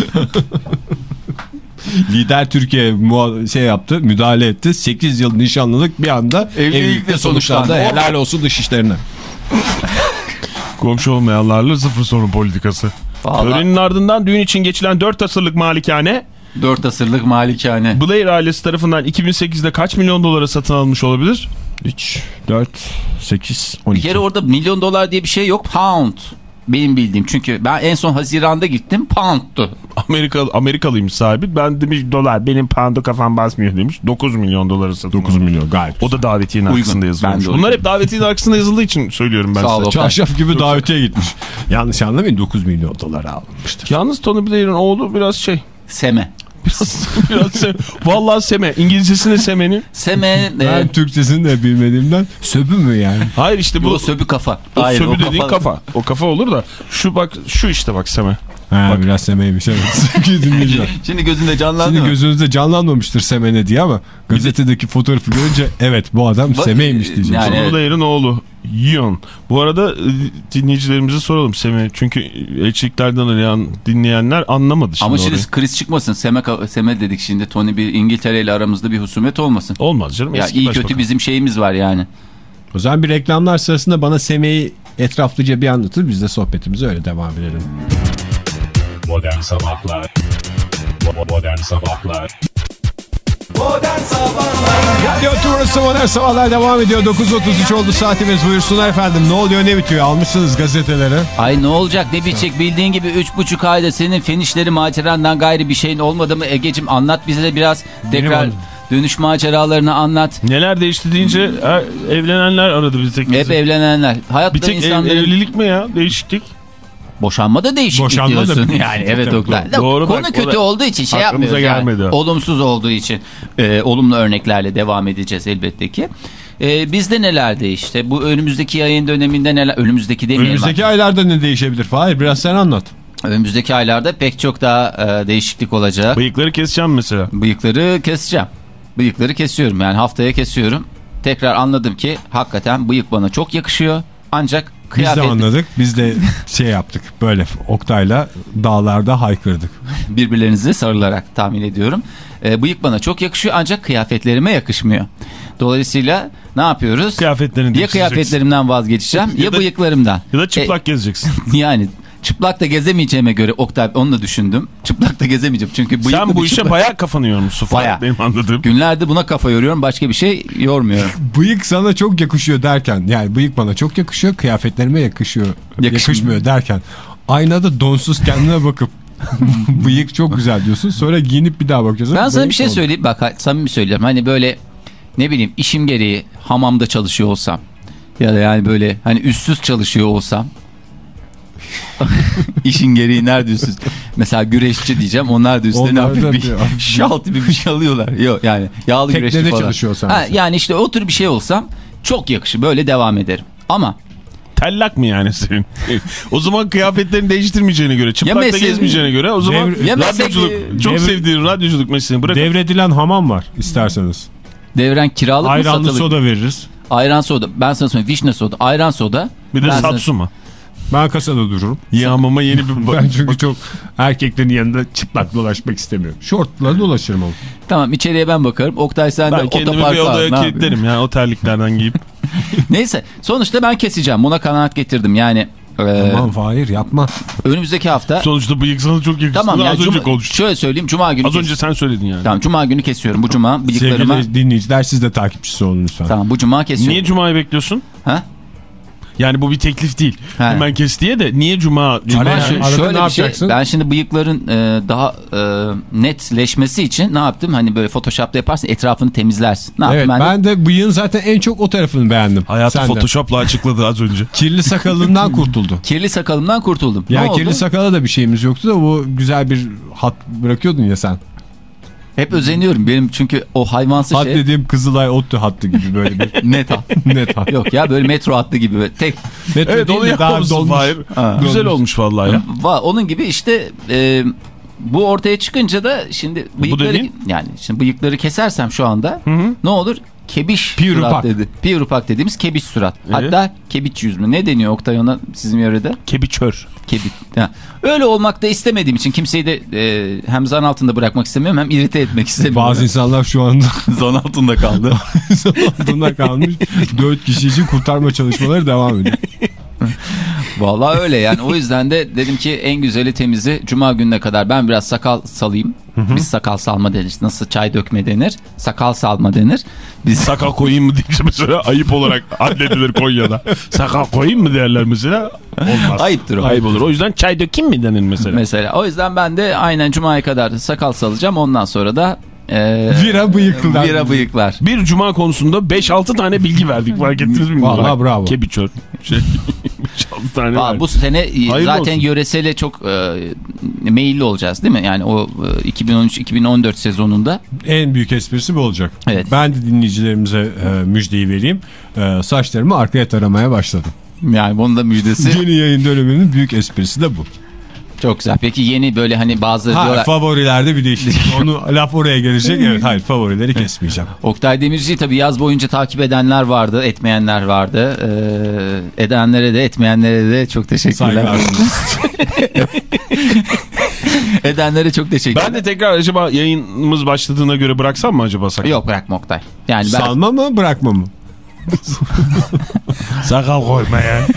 Lider Türkiye şey yaptı, müdahale etti. 8 yıl nişanlılık bir anda Evlilikle evlilikle sonuçlandı. sonuçlandı. Helal olsun dışişlerine. Komşu olmayanlarla sıfır sorun politikası. Vallahi. Törenin ardından düğün için geçilen 4 asırlık malikane 4 asırlık malikane. Blair ailesi tarafından 2008'de kaç milyon dolara satın alınmış olabilir? 3, 4, 8, Bir 12. kere orada milyon dolar diye bir şey yok. Pound. Benim bildiğim. Çünkü ben en son Haziran'da gittim. Pound'tu. Amerika Amerikalıymış sahibi. Ben demiş dolar benim pound'a kafam basmıyor demiş. 9 milyon doları satın 9 almış. milyon gayet. O da davetiyenin Uygun. arkasında yazılmış. Bunlar hep davetiyenin arkasında yazıldığı için söylüyorum ben Sağ size. ol. Çarşaf gibi davetiye gitmiş. Yanlış anlamayın 9 milyon dolara alınmıştır. Yalnız Tony Blair'in oğlu biraz şey. Seme. Biraz, biraz seme. Vallahi seme. İngilizcesinde semenin. Seme. Ben e, Türkçesini de bilmediğimden söbü mü yani? Hayır işte bu. bu söbü kafa. o Hayır, söbü o dediğin kafa. O kafa olur da. Şu bak şu işte bak seme. Ha, biraz semeymiş evet. Şimdi gözünde canlandı Şimdi mı? gözünüzde canlanmamıştır semene diye ama gazetedeki fotoğrafı görünce evet bu adam semeymiş diyeceğim. Yani-. Blair'in oğlu. Yon. Bu arada e, dinleyicilerimize soralım Seme. Çünkü elçiliklerden arayan dinleyenler anlamadı şimdi Ama şimdi orayı. kriz çıkmasın. Seme, Seme dedik şimdi. Tony bir İngiltere ile aramızda bir husumet olmasın. Olmaz canım. Ya iyi başbakan. kötü bizim şeyimiz var yani. O zaman bir reklamlar sırasında bana semeyi etraflıca bir anlatır biz de sohbetimize öyle devam edelim. Modern Sabahlar Modern Sabahlar Modern Sabahlar Radyo Turnası Modern Sabahlar devam ediyor. 9.33 oldu saatimiz. Buyursunlar efendim. Ne oluyor ne bitiyor? Almışsınız gazeteleri. Ay ne olacak ne bitecek bildiğin gibi 3,5 ayda senin fenişleri macerandan gayri bir şeyin olmadı mı Ege'cim anlat bize de biraz tekrar dönüş maceralarını anlat. Neler değişti deyince evlenenler aradı tek. Hep bizi. evlenenler. Hayatta Bir tek ev- insanların evlilik mi ya? Değişiklik. Boşanma da değişiklik Boşanma da diyorsun. bir- yani evet Tabii, Oktay. doğru. Konu Bak, kötü da olduğu için şey yapmıyoruz yani. Olumsuz olduğu için e, olumlu örneklerle devam edeceğiz elbette ki. E, bizde neler değişti? Bu önümüzdeki yayın döneminde neler? Önümüzdeki demeyelim. Önümüzdeki aylarda ne değişebilir? Fahir biraz sen anlat. Önümüzdeki aylarda pek çok daha e, değişiklik olacak. Bıyıkları keseceğim mesela. Bıyıkları keseceğim. Bıyıkları kesiyorum yani haftaya kesiyorum. Tekrar anladım ki hakikaten bıyık bana çok yakışıyor. Ancak Biz kıyafet de anladık. Biz de şey yaptık. Böyle Oktay'la dağlarda haykırdık. birbirlerinize sarılarak tahmin ediyorum. E, bıyık bana çok yakışıyor ancak kıyafetlerime yakışmıyor. Dolayısıyla ne yapıyoruz? Kıyafetlerini ya kıyafetlerimden vazgeçeceğim ya, Ya da- bıyıklarımdan. Ya da çıplak gezeceksin. E, yani çıplak da gezemeyeceğime göre Oktay onu da düşündüm. Çıplak da gezemeyeceğim çünkü bıyıklı Sen bu işe çıplak- bayağı kafanı yormuşsun. Bayağı. Benim anladığım. Günlerde buna kafa yoruyorum başka bir şey yormuyorum. Bıyık sana çok yakışıyor derken yani bıyık bana çok yakışıyor kıyafetlerime yakışıyor Yakışmıyor. yakışmıyor derken aynada donsuz kendine bakıp bıyık çok güzel diyorsun sonra giyinip bir daha bakıyorsun. Ben sana bir şey oldu. söyleyeyim. Bak samimi söylüyorum. Hani böyle ne bileyim işim gereği hamamda çalışıyor olsam ya da yani böyle hani üstsüz çalışıyor olsam işin gereği nerede üstsüz? Mesela güreşçi diyeceğim. Onlar da üstlerine Onlar hafif bir şal gibi bir şey alıyorlar. Yok yani yağlı Teknede güreşçi falan. çalışıyorsan Ha, yani işte o tür bir şey olsam çok yakışır. Böyle devam ederim. Ama Tellak mı yani senin? o zaman kıyafetlerini değiştirmeyeceğine göre, çıplak da mesleğin- gezmeyeceğine göre o zaman Devre- radyoculuk, çok Devre- sevdiğin radyoculuk mesleğini bırak. Devredilen hamam var isterseniz. devren kiralık mı Ayranlı satılık? soda veririz. Ayran soda. Ben sana söyleyeyim. Vişne soda. Ayran soda. bir de Ben sana- Satsuma. Ben kasada dururum. Yağmama yeni bir... Ben çünkü çok erkeklerin yanında çıplak dolaşmak istemiyorum. Şortla dolaşırım ama. Tamam içeriye ben bakarım. Oktay sen de Ben kendimi otoparka bir al. Ne odaya kilitlerim ya o terliklerden giyip. Neyse sonuçta ben keseceğim. Buna kanaat getirdim. Yani e, Aman Fahir yapma. önümüzdeki hafta Sonuçta bıyık sana çok yakıştı. tamam ya az önce cuma- konuştuk. şöyle söyleyeyim cuma günü Az önce sen söyledin yani. Tamam cuma günü kesiyorum. Bu cuma bıyıklarıma Sevgili dinleyiciler siz de takipçisi olun lütfen. Tamam bu cuma kesiyorum. Niye Cuma'yı bekliyorsun? Ha? Yani bu bir teklif değil. He. Hemen kes diye de niye cuma? Cuma Arada- şu- arada şöyle ne bir şey. yapacaksın? Ben şimdi bıyıkların e, daha e, netleşmesi için ne yaptım? Hani böyle Photoshop'ta yaparsın etrafını temizlersin. Ne Evet yaptım ben, ben, de? de bıyığın zaten en çok o tarafını beğendim. Hayatı Sen de. Photoshop'la açıkladı az önce. Kirli sakalından kurtuldu. Kirli sakalımdan kurtuldum. Yani ne oldu? kirli sakala da bir şeyimiz yoktu da bu güzel bir hat bırakıyordun ya sen. Hep özeniyorum. Benim çünkü o hayvansı Hat şey dediğim Kızılay Ottu hattı gibi böyle bir net hat. net hat. Yok ya böyle metro hattı gibi. böyle Tek. Metro Evet onu yapmamışsın dolmuş. Fahir. Ha. Güzel olmuş vallahi ya. Va, onun gibi işte e, bu ortaya çıkınca da şimdi bıyıkları yani şimdi bıyıkları kesersem şu anda ne olur? Kebiş Pirupak. surat dedi. Pirupak dediğimiz kebiş surat. Hatta kebiç yüz mü? Ne deniyor Oktay ona sizin yörede? Kebiçör. Kebik. Ha. Öyle olmak da istemediğim için kimseyi de e, hem zan altında bırakmak istemiyorum hem irite etmek istemiyorum. Bazı insanlar şu anda zan altında kaldı. altında kalmış. Dört kişi için kurtarma çalışmaları devam ediyor. Vallahi öyle yani o yüzden de dedim ki en güzeli temizi cuma gününe kadar ben biraz sakal salayım. Biz sakal salma deriz. Nasıl çay dökme denir? Sakal salma denir. Biz Sakal koyayım mı diyece mesela ayıp olarak addedilir Konya'da. Sakal koyayım mı derler mesela. Olmaz. Ayıptır o. Ayıp olur. O yüzden çay dökeyim mi denir mesela. mesela o yüzden ben de aynen cumaya kadar sakal salacağım. Ondan sonra da e, Vira bıyıklılar. Vira bıyıklar. Bir cuma konusunda 5-6 tane bilgi verdik fark ettiniz mi? Vallahi bravo. Kebiçör. Şey, 5-6 tane Aa, bu sene e, Hayırlı zaten olsun. yöresele çok e, meyilli olacağız değil mi? Yani o e, 2013-2014 sezonunda En büyük esprisi bu olacak. Evet. Ben de dinleyicilerimize e, müjdeyi vereyim. E, saçlarımı arkaya taramaya başladım. yani bunun da müjdesi Yeni yayın döneminin büyük esprisi de bu. Çok güzel. Peki yeni böyle hani bazıları Ha, diyorlar favorilerde bir değişiklik. Onu laf oraya gelecek. Evet, hayır favorileri kesmeyeceğim. Oktay Demirci'yi tabii yaz boyunca takip edenler vardı, etmeyenler vardı. Ee, edenlere de etmeyenlere de çok teşekkürler. Saygılar. edenlere çok teşekkürler. Ben de tekrar acaba yayınımız başladığına göre bıraksam mı acaba sakal? Yok bırakma Oktay. Yani ben Salma mı bırakma mı? Sakal koyma ya.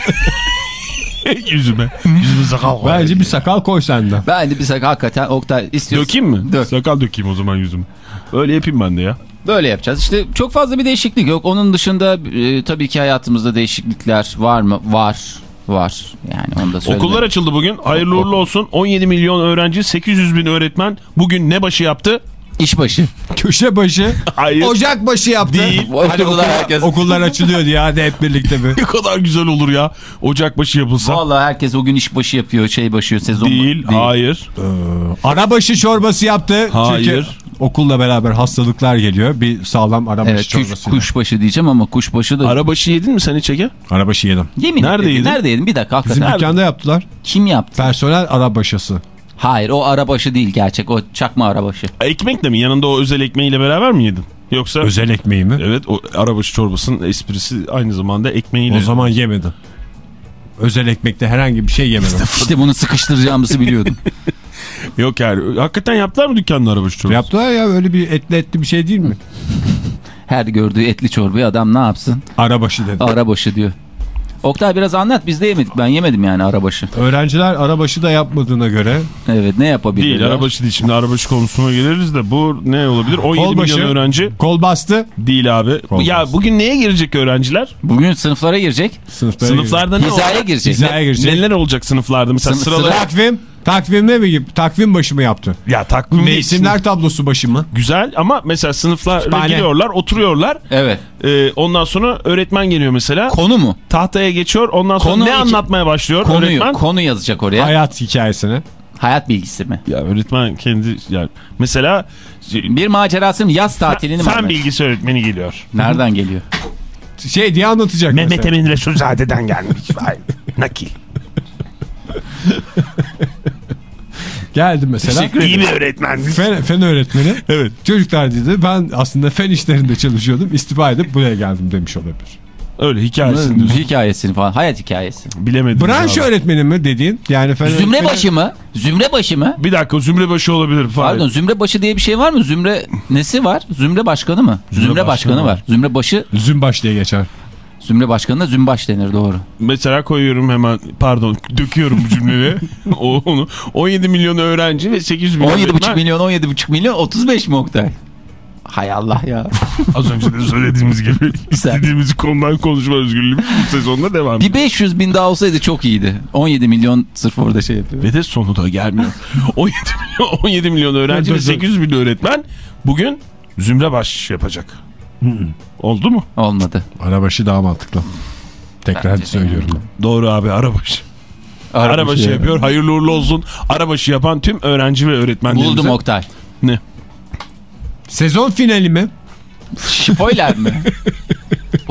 Yüzüme. Yüzüme sakal koy. Bence bir sakal koy sende. ben de bir sakal hakikaten Oktay istiyorsun. Dökeyim mi? Dök. Sakal dökeyim o zaman yüzüme. Öyle yapayım ben de ya. Böyle yapacağız. İşte çok fazla bir değişiklik yok. Onun dışında e, tabii ki hayatımızda değişiklikler var mı? Var. Var. Yani onu da söyleyeyim. Okullar açıldı bugün. Hayırlı uğurlu olsun. 17 milyon öğrenci, 800 bin öğretmen bugün ne başı yaptı? İşbaşı. Köşe başı. Hayır. Ocak başı yaptı. Değil. Hadi Okullar herkes- okullar açılıyor diye hadi hep birlikte bir. Ne kadar güzel olur ya. Ocak başı yapılsa. Vallahi herkes o gün işbaşı yapıyor, şey başı, sezon Değil, hayır. Arabaşı çorbası yaptı. Hayır. Çünkü okulla beraber hastalıklar geliyor. Bir sağlam arabaşı Evet, çorbası. kuşbaşı diyeceğim ama kuşbaşı da... Arabaşı yedin mi sen hiç Ege? Arabaşı yedim. Yemin Nerede yedin? Nerede yedin? Bir dakika Bizim hakikaten. dükkanda yaptılar. Kim yaptı? Personel arabaşısı. Hayır o arabaşı değil gerçek. O çakma arabaşı. Ekmekle mi? Yanında o özel ekmeğiyle beraber mi yedin? Yoksa... Özel ekmeği mi? Evet o arabaşı çorbasının esprisi aynı zamanda ekmeğiyle. O zaman yemedim. Özel ekmekte herhangi bir şey yemedim. İşte bunu sıkıştıracağımızı biliyordum. Yok yani. Hakikaten yaptılar mı dükkanın arabaşı çorbası? Yaptılar ya öyle bir etli etli bir şey değil mi? Her gördüğü etli çorbayı adam ne yapsın? Arabaşı dedi. Arabaşı diyor. Oktay biraz anlat biz de yemedik. Ben yemedim yani arabaşı. Öğrenciler arabaşı da yapmadığına göre Evet ne yapabilirler? Değil arabaşı değil. Şimdi arabaşı konusuna geliriz de bu ne olabilir? 17 Kolbaşı. milyon öğrenci kol bastı. değil abi. Kolbaşı. Ya bugün neye girecek öğrenciler? Bugün sınıflara girecek. Sınıflara Sınıflarda ne Hizaya olacak? girecek. Hizaya girecek. Neler olacak sınıflarda? Mesela Sınıf- sıralar... sıra- Takvim. Takvimde mi? Takvim başı mı yaptı? Ya takvim. Mevsimler tablosu başı mı? Güzel ama mesela sınıflara giriyorlar, oturuyorlar. Evet. Ee, ondan sonra öğretmen geliyor mesela. Konu mu? Tahtaya geçiyor. Ondan sonra Konu ne anlatmaya başlıyor Konuyu, öğretmen? konu yazacak oraya. Hayat hikayesini. Hayat bilgisi mi? Ya öğretmen kendi yani mesela Bir macerası mı? Yaz tatilini mi? fen bilgisi öğretmeni geliyor. Nereden geliyor? Şey diye anlatacak Mehmet mesela. Emin Resulzade'den gelmiş. Vay, Nakil. Geldi mesela. İyi bir öğretmen. Fen, fen öğretmeni. Evet. Çocuklar dedi ben aslında fen işlerinde çalışıyordum. İstifa edip buraya geldim demiş olabilir. Öyle hikayesini diyorsun. Hikayesini falan. Hayat hikayesi. Bilemedim. Branş abi. öğretmeni mi dediğin? Yani fen öğretmeni- Zümrebaşı mı? Zümrebaşı mı? Bir dakika zümrebaşı olabilir. Fahir. Pardon zümrebaşı diye bir şey var mı? Zümre nesi var? Zümre başkanı mı? Zümre, başkanı başkanı var. var. Zümre başı, Zümbaş diye geçer. Zümre başkanına zümbaş denir doğru. Mesela koyuyorum hemen pardon döküyorum bu cümleleri. o, onu 17 milyon öğrenci ve 800 milyon 17,5 öğretmen. milyon, 17,5 milyon, 35 mi Oktay? Hay Allah ya. Az önce de söylediğimiz gibi istediğimiz konudan konuşma özgürlüğümüz bu sezonda devam ediyor. Bir 500 bin daha olsaydı çok iyiydi. 17 milyon sırf orada şey yapıyor. Ve de sonu da gelmiyor. 17 milyon, 17 milyon öğrenci ve 800 bin öğretmen bugün zümre baş yapacak. Oldu mu? Olmadı. Arabaşı daha mantıklı. Tekrar Bence söylüyorum. Doğru abi arabaşı. Arabaşı Arabaşı ya. yapıyor. Hayırlı uğurlu olsun. Arabaşı yapan tüm öğrenci ve öğretmenlerimize. Buldum Oktay. Ne? Sezon finali mi? Spoiler mi?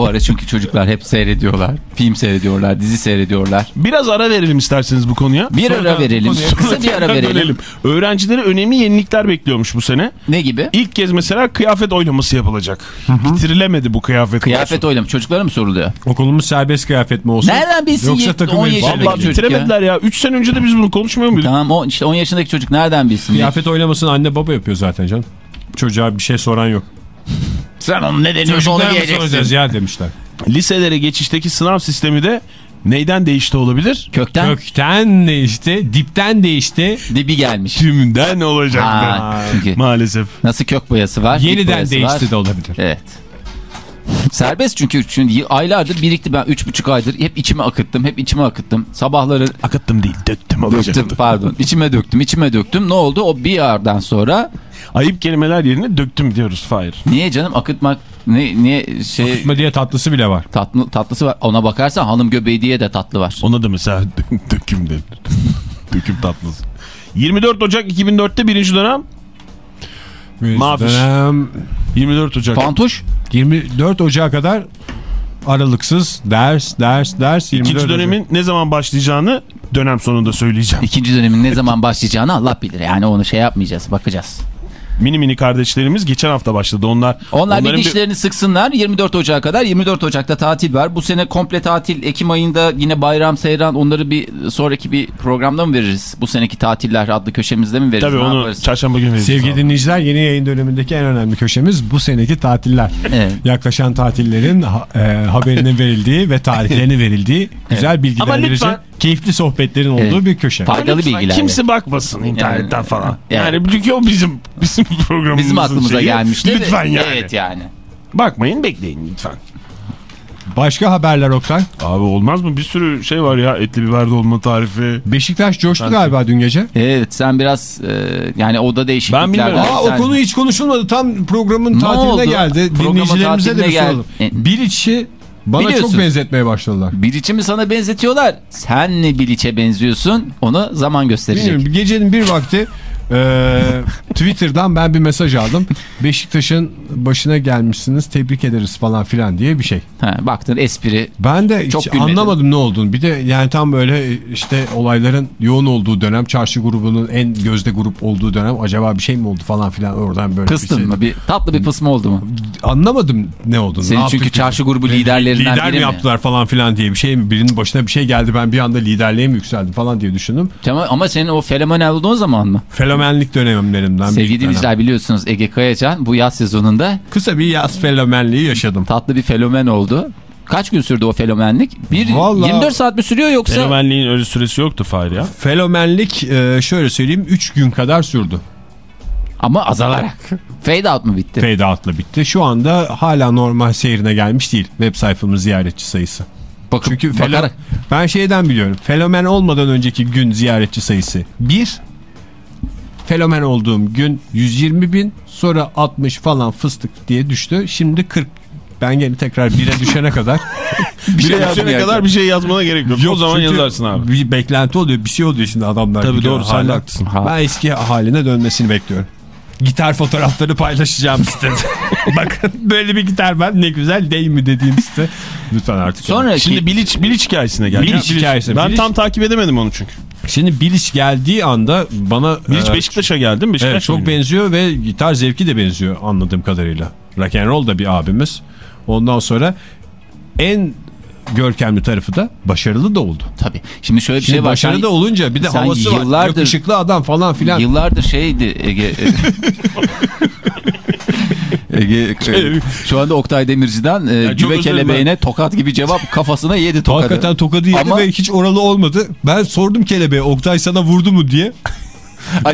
Bu ara çünkü çocuklar hep seyrediyorlar. Film seyrediyorlar, dizi seyrediyorlar. Biraz ara verelim isterseniz bu konuya. Bir Sonra ara verelim. Kısa bir ara verelim. dönelim. Öğrencileri önemli yenilikler bekliyormuş bu sene. Ne gibi? İlk kez mesela kıyafet oylaması yapılacak. Bitirilemedi bu kıyafet. Kıyafet oylama. Çocuklara mı soruluyor? Okulumuz serbest kıyafet mi olsun? Nereden bilsin Yoksa takım 10 elbise mi? yaşındaki Vallahi çocuk bitiremediler ya. 3 sene önce de biz bunu konuşmuyor muyduk? Tamam o işte 10 yaşındaki çocuk nereden bilsin? Kıyafet oylamasını anne baba yapıyor zaten canım. Çocuğa bir şey soran yok. Sen onun ne deniyorsa onu giyeceksin. ya demişler. Liselere geçişteki sınav sistemi de neyden değişti olabilir? Kökten Kökten değişti, dipten değişti. dibi gelmiş. Tümden olacaktı. Ha, çünkü Maalesef. nasıl kök boyası var? Yeniden boyası değişti var. de olabilir. Evet. Serbest çünkü çünkü aylardır birikti ben üç buçuk aydır hep içime akıttım hep içime akıttım sabahları Akıttım değil döktüm döktüm pardon içime döktüm içime döktüm ne oldu o bir yerden sonra Ayıp kelimeler yerine döktüm diyoruz Fahir. niye canım akıtmak ne niye şey Akıtma diye tatlısı bile var. tatlı tatlısı var ona bakarsan hanım göbeği diye de tatlı var. Ona da mesela döküm denir. döküm tatlısı. 24 Ocak 2004'te birinci dönem. Mafiş. Dönem 24 Ocak. Fantuş 24 Ocağı kadar aralıksız ders, ders, ders. 24 İkinci Ocak. dönemin ne zaman başlayacağını dönem sonunda söyleyeceğim. ikinci dönemin ne zaman başlayacağını Allah bilir yani onu şey yapmayacağız bakacağız. Mini mini kardeşlerimiz geçen hafta başladı. Onlar Onlar bir dişlerini sıksınlar 24 Ocak'a kadar 24 Ocak'ta tatil var. Bu sene komple tatil Ekim ayında yine bayram seyran onları bir sonraki bir programda mı veririz? Bu seneki tatiller adlı köşemizde mi veririz? Tabii Ne onu yaparız? çarşamba günü veririz. Sevgili dinleyiciler yeni yayın dönemindeki en önemli köşemiz bu seneki tatiller. Evet. Yaklaşan tatillerin ha- e, haberinin verildiği ve tarihlerinin verildiği güzel bilgilendirici, lütfen- keyifli sohbetlerin olduğu Evet. bir köşe. Faydalı bilgiler. Kimse bakmasın internetten Yani- falan. Yani- Yani, çünkü o bizim bizim programımızın Bizim aklımıza şeyi. gelmişti. Lütfen yani. Evet yani. Bakmayın bekleyin lütfen. Başka haberler Oktay. Abi olmaz mı? Bir sürü şey var ya. Etli biber dolma tarifi. Beşiktaş coştu galiba dün gece. Evet sen biraz e, yani oda değişiklikler. Ben bilmiyorum. var. Aa, o Sen- konu hiç konuşulmadı. Tam programın Ne tatiline oldu? geldi. Programa Dinleyicilerimize de bir gel- soralım. E- Biliç'i bana Biliyorsun. çok benzetmeye başladılar. Biriçi mi sana benzetiyorlar? Sen ne Biliç'e benziyorsun? Onu zaman gösterecek. Bilmiyorum gecenin bir vakti e, Twitter'dan ben bir mesaj aldım. Beşiktaş'ın başına gelmişsiniz tebrik ederiz falan filan diye bir şey. Ha, baktın espri. Ben de hiç Çok anlamadım ne olduğunu. Bir de yani tam böyle işte olayların yoğun olduğu dönem çarşı grubunun en gözde grup olduğu dönem acaba bir şey mi oldu falan filan oradan böyle Kıstın bir şey. mı? Bir, tatlı bir pısma oldu mu? Anlamadım ne olduğunu. Senin Ne çünkü çarşı grubu liderlerinden Lider biri mi yaptılar falan filan diye bir şey mi? Birinin başına bir şey geldi ben bir anda liderliğe mi yükseldim falan diye düşündüm. Tamam ama senin o fenomenal olduğun zaman mı? Fenomenlik dönemlerimden Sevgili dönem. dinleyiciler biliyorsunuz Ege Kayacan bu yaz sezonunda Kısa bir yaz fenomenliği yaşadım. tatlı bir fenomen oldu. Kaç gün sürdü o fenomenlik? Bir Vallahi- 24 saat mi sürüyor yoksa? Fenomenliğin öyle süresi yoktu Fahir ya. Fenomenlik e, şöyle söyleyeyim 3 gün kadar sürdü. Ama azalarak. Fade out mu bitti? Fade out'la bitti. Şu anda hala normal seyrine gelmiş değil web sayfamız ziyaretçi sayısı. Bakıp, Çünkü felo- bakarak. ben şeyden biliyorum. Fenomen olmadan önceki gün ziyaretçi sayısı 1. Fenomen olduğum gün 120 bin sonra 60 falan fıstık diye düştü. Şimdi 40. Ben gene tekrar 1'e düşene kadar. Bir şey yazmıyor. kadar bir şey yazmana gerek yok. o zaman yazarsın abi. Bir beklenti oluyor bir şey oluyor şimdi adamlar. Tabii doğru, sen de hala. haklısın. Ha. Ben eski haline dönmesini bekliyorum. Gitar fotoğrafları paylaşacağım sitede. Bakın böyle bir gitar ben ne güzel değil mi dediğim site. Lütfen artık. Sonra Şimdi Bilic, Bilic hikayesine gel. Bilic hikayesi. Ben Bilic- tam takip edemedim onu çünkü. Şimdi Bilic geldiği anda bana Bilic e, Beşiktaş'a geldi mi? Beşiktaş evet, çok benziyor ve gitar zevki de benziyor anladığım kadarıyla. Rock and roll da bir abimiz. Ondan sonra en görkemli tarafı da başarılı da oldu. Tabii. Şimdi şöyle bir Şimdi şey var. başarılı da olunca bir de havası var. yıllardır- Yakışıklı adam falan filan. Yıllardır şeydi Ege. Ege e, şu anda Oktay Demirci'den e, çok güve kelebeğine tokat gibi cevap kafasına yedi tokadı. Hakikaten tokadı yedi Ama- ve hiç oralı olmadı. Ben sordum kelebeğe Oktay sana vurdu mu diye.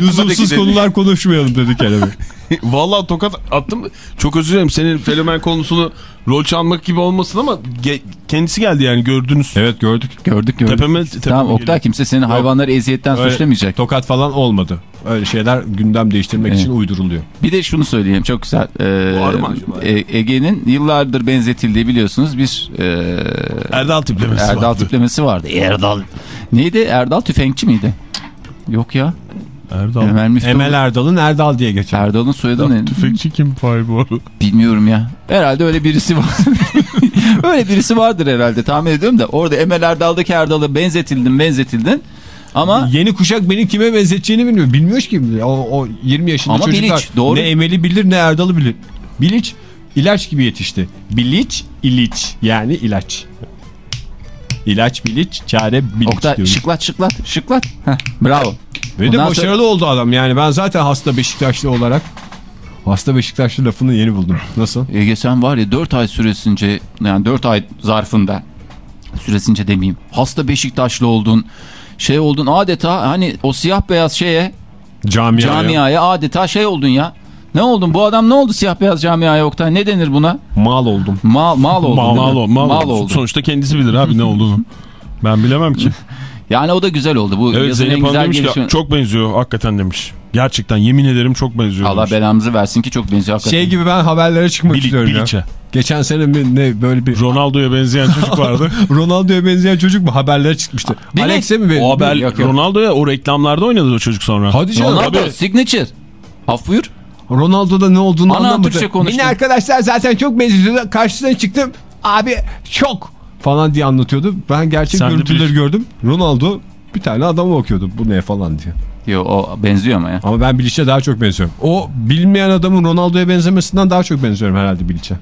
Lüzumsuz konular konuşmayalım dedi Kerem. Vallahi tokat attım. Çok özür dilerim. Senin fenomen konusunu rol çalmak gibi olmasın ama ge- kendisi geldi yani gördünüz. Evet gördük. Gördük gördük. Tepeme, tepeme Tamam Oktay geliyor. kimse senin hayvanları eziyetten Öyle suçlamayacak. Tokat falan olmadı. Öyle şeyler gündem değiştirmek Evet. için uyduruluyor. Bir de şunu söyleyeyim çok güzel. Ee? E- Ege'nin yıllardır benzetildiği biliyorsunuz bir e, Erdal tiplemesi Erdal vardı. tiplemesi vardı. Erdal. Neydi? Erdal tüfekçi miydi? Yok ya. Erdal. Emel Müftü. Emel Erdal'ın Erdal diye geçer. Erdal'ın soyadı ne? Tüfekçi kim Fahir bu arada? Bilmiyorum ya. Herhalde öyle birisi var. öyle birisi vardır herhalde tahmin ediyorum da. Orada Emel Erdal'daki Erdal'a benzetildin benzetildin. Ama Yeni kuşak beni kime benzeteceğini bilmiyor. Bilmiyor ki. O, o 20 yaşında Ama çocuklar Bilic, doğru. ne Emel'i bilir ne Erdal'ı bilir. Bilic ilaç gibi yetişti. Bilic, iliç yani ilaç. İlaç, biliç, çare, biliç Oktay diyoruz. şıklat şıklat şıklat. Heh, bravo. Ve de Bundan sonra- başarılı oldu adam. Yani ben zaten hasta Beşiktaşlı olarak hasta Beşiktaşlı lafını yeni buldum. Nasıl? Ege sen var ya 4 ay süresince yani 4 ay zarfında süresince demeyeyim. Hasta Beşiktaşlı oldun. Şey oldun adeta hani o siyah beyaz şeye Camiaya. camiaya adeta şey oldun ya. Ne oldun bu adam ne oldu siyah beyaz camiaya Oktay ne denir buna? Mal oldum. Mal, mal oldun. Mal, mal, mal, Mal oldu. oldu. Sonuçta kendisi bilir abi ne olduğunu. Ben bilemem ki. Yani o da güzel oldu. Bu Evet Zeynep Hanım demiş gelişme. ki çok benziyor hakikaten demiş. Gerçekten yemin ederim çok benziyor. Allah demiş. belamızı versin ki çok benziyor hakikaten. Şey gibi ben haberlere çıkmak Bili- istiyorum ya. Bilic'e. Geçen sene mi ne böyle bir Ronaldo'ya benzeyen çocuk vardı. Ronaldo'ya benzeyen çocuk mu haberlere çıkmıştı. Alex'e mi benziyor? o haber. Ronaldo'ya o reklamlarda oynadı o çocuk sonra. Hadi canım. Ronaldo Tabii. signature. Af buyur. Ronaldo'da ne olduğunu Ana anlamadı. Türkçe. Yine arkadaşlar zaten çok benziyordu. Karşısına çıktım. Abi çok falan diye anlatıyordu. Ben gerçek Sen görüntüleri gördüm. Ronaldo bir tane adama bakıyordu. Bu ne falan diye. Yo o benziyor ama ya. Ama ben Bilic'e daha çok benziyorum. O bilmeyen adamın Ronaldo'ya benzemesinden daha çok benziyorum herhalde Bilic'e.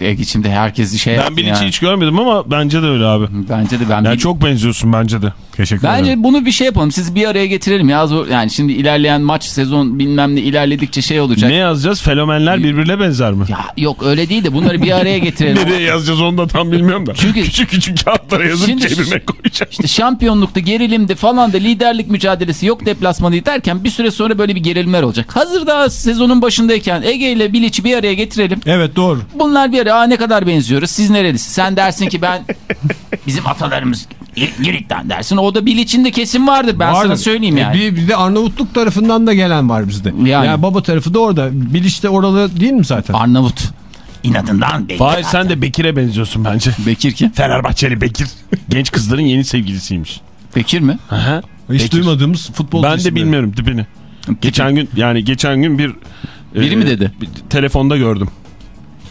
Ege şimdi herkesi şey Ben Bilic'i yani. hiç görmedim ama bence de öyle abi. Bence de ben Yani Bil- çok benziyorsun bence de. Teşekkür ederim. Bence bunu bir şey yapalım. Siz bir araya getirelim ya. Zor- Yani şimdi ilerleyen maç sezon bilmem ne ilerledikçe şey olacak. Ne yazacağız? Fenomenler birbirine benzer mi? Ya yok öyle değil de bunları bir araya getirelim. Nereye yazacağız onu da tam bilmiyorum da. Çünkü- küçük küçük kağıtlara yazıp Şimdi- cebime koyacağım. İşte şampiyonlukta gerilimde falan da liderlik mücadelesi yok deplasmanı derken bir süre sonra böyle bir gerilimler olacak. Hazır daha sezonun başındayken Ege ile Bilic'i bir araya getirelim. Evet doğru. Bunlar bir araya Aa, ne kadar benziyoruz siz nerelisin? Sen dersin ki ben bizim atalarımız Gir- Girit'ten dersin. O da Bilic'in de kesin vardır ben sana Vardır. söyleyeyim E, yani. Bir, bir de Arnavutluk tarafından da gelen var bizde. Yani. Yani, baba tarafı da orada. Bilic de oralı değil mi zaten? Arnavut. İnadından. Fahir sen de Bekir'e benziyorsun bence. Bekir kim? Fenerbahçeli Bekir. Genç kızların yeni sevgilisiymiş. Bekir mi? Aha. Hiç Bekir. duymadığımız futbol Ben de bilmiyorum tipini. Geçen gün yani geçen gün bir Biri mi dedi? bir telefonda gördüm.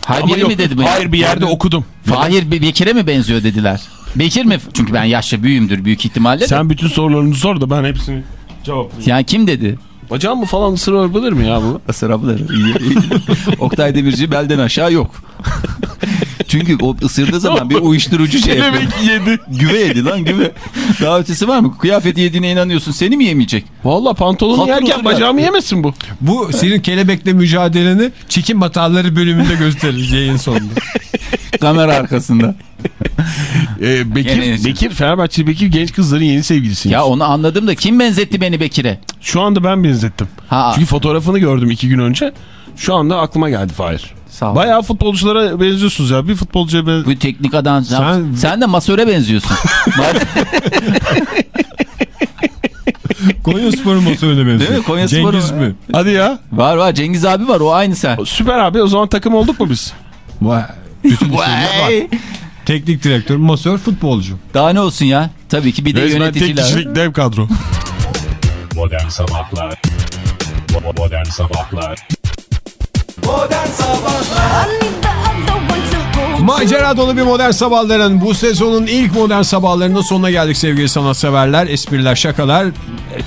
Hayır biri mi dedi? Hayır bir yerde okudum. Fahir Be- Bekir'e mi benziyor dediler. Bekir mi? Çünkü ben yaşça büyüğümdür büyük ihtimalle. Sen bütün sorularını sor da ben hepsini cevaplayayım. Yani kim dedi? Bacağım mı falan ısırabilir mi ya bu? Isırabilir. Oktay Demirci belden aşağı yok. Çünkü o ısırdığı zaman bir uyuşturucu şey yapıyor. Demek yedi. güve yedi lan güve. Daha ötesi var mı? Kıyafet yediğine inanıyorsun. Seni mi yemeyecek? Valla pantolonu Hatır yerken bacağımı yemesin bu. Bu senin kelebekle mücadeleni çekim hataları bölümünde gösteririz yayın sonunda. Kamera arkasında. Ee, Bekir, Gene- Bekir, Fenerbahçe Bekir genç kızların yeni sevgilisiymiş. Ya onu anladım da kim benzetti beni Bekir'e? Şu anda ben benzettim. Ha. Çünkü fotoğrafını gördüm iki gün önce. Şu anda aklıma geldi Fahir. Sağ ol. Bayağı futbolculara benziyorsunuz ya. Bir futbolcuya ben... Bu teknik adam. Sen, Sen- sen de masöre benziyorsun. Konya Spor'un masörüne benziyor. Değil mi? Konya Cengiz Spor'un- mi? Hadi ya. var var Cengiz abi var o aynı sen. Süper abi o zaman takım olduk mu biz? Vay. Vay. Teknik direktör, masör, futbolcu. Daha ne olsun ya? Tabii ki bir de Resmen tek yöneticiler. kişilik dev kadro. Modern Sabahlar Modern Sabahlar Modern Sabahlar Macera dolu bir modern sabahların bu sezonun ilk modern sabahlarında sonuna geldik sevgili sanatseverler. Espriler, şakalar e,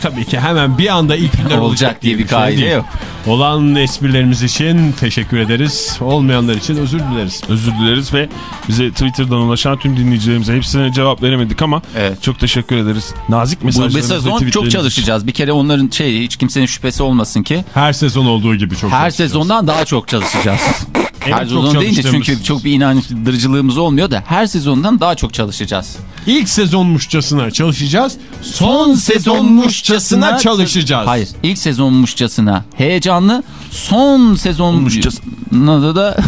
tabii ki hemen bir anda ilk günler olacak, olacak diye bir kaide yok. Olan esprilerimiz için teşekkür ederiz. Olmayanlar için özür dileriz. Özür dileriz ve bize Twitter'dan ulaşan tüm dinleyicilerimize hepsine cevap veremedik ama Evet. çok teşekkür ederiz. Nazik Bu mesajlarınız ve sezon çok çalışacağız. Bir kere onların şey hiç kimsenin şüphesi olmasın ki. Her sezon olduğu gibi çok Her sezondan daha çok çalışacağız. En her sezon deyince çünkü çok bir inandırıcılığımız olmuyor da her sezondan daha çok çalışacağız. İlk sezonmuşçasına çalışacağız. Son sezonmuşçasına çalışacağız. Hayır ilk sezonmuşçasına heyecanlı son sezonmuşçasına da da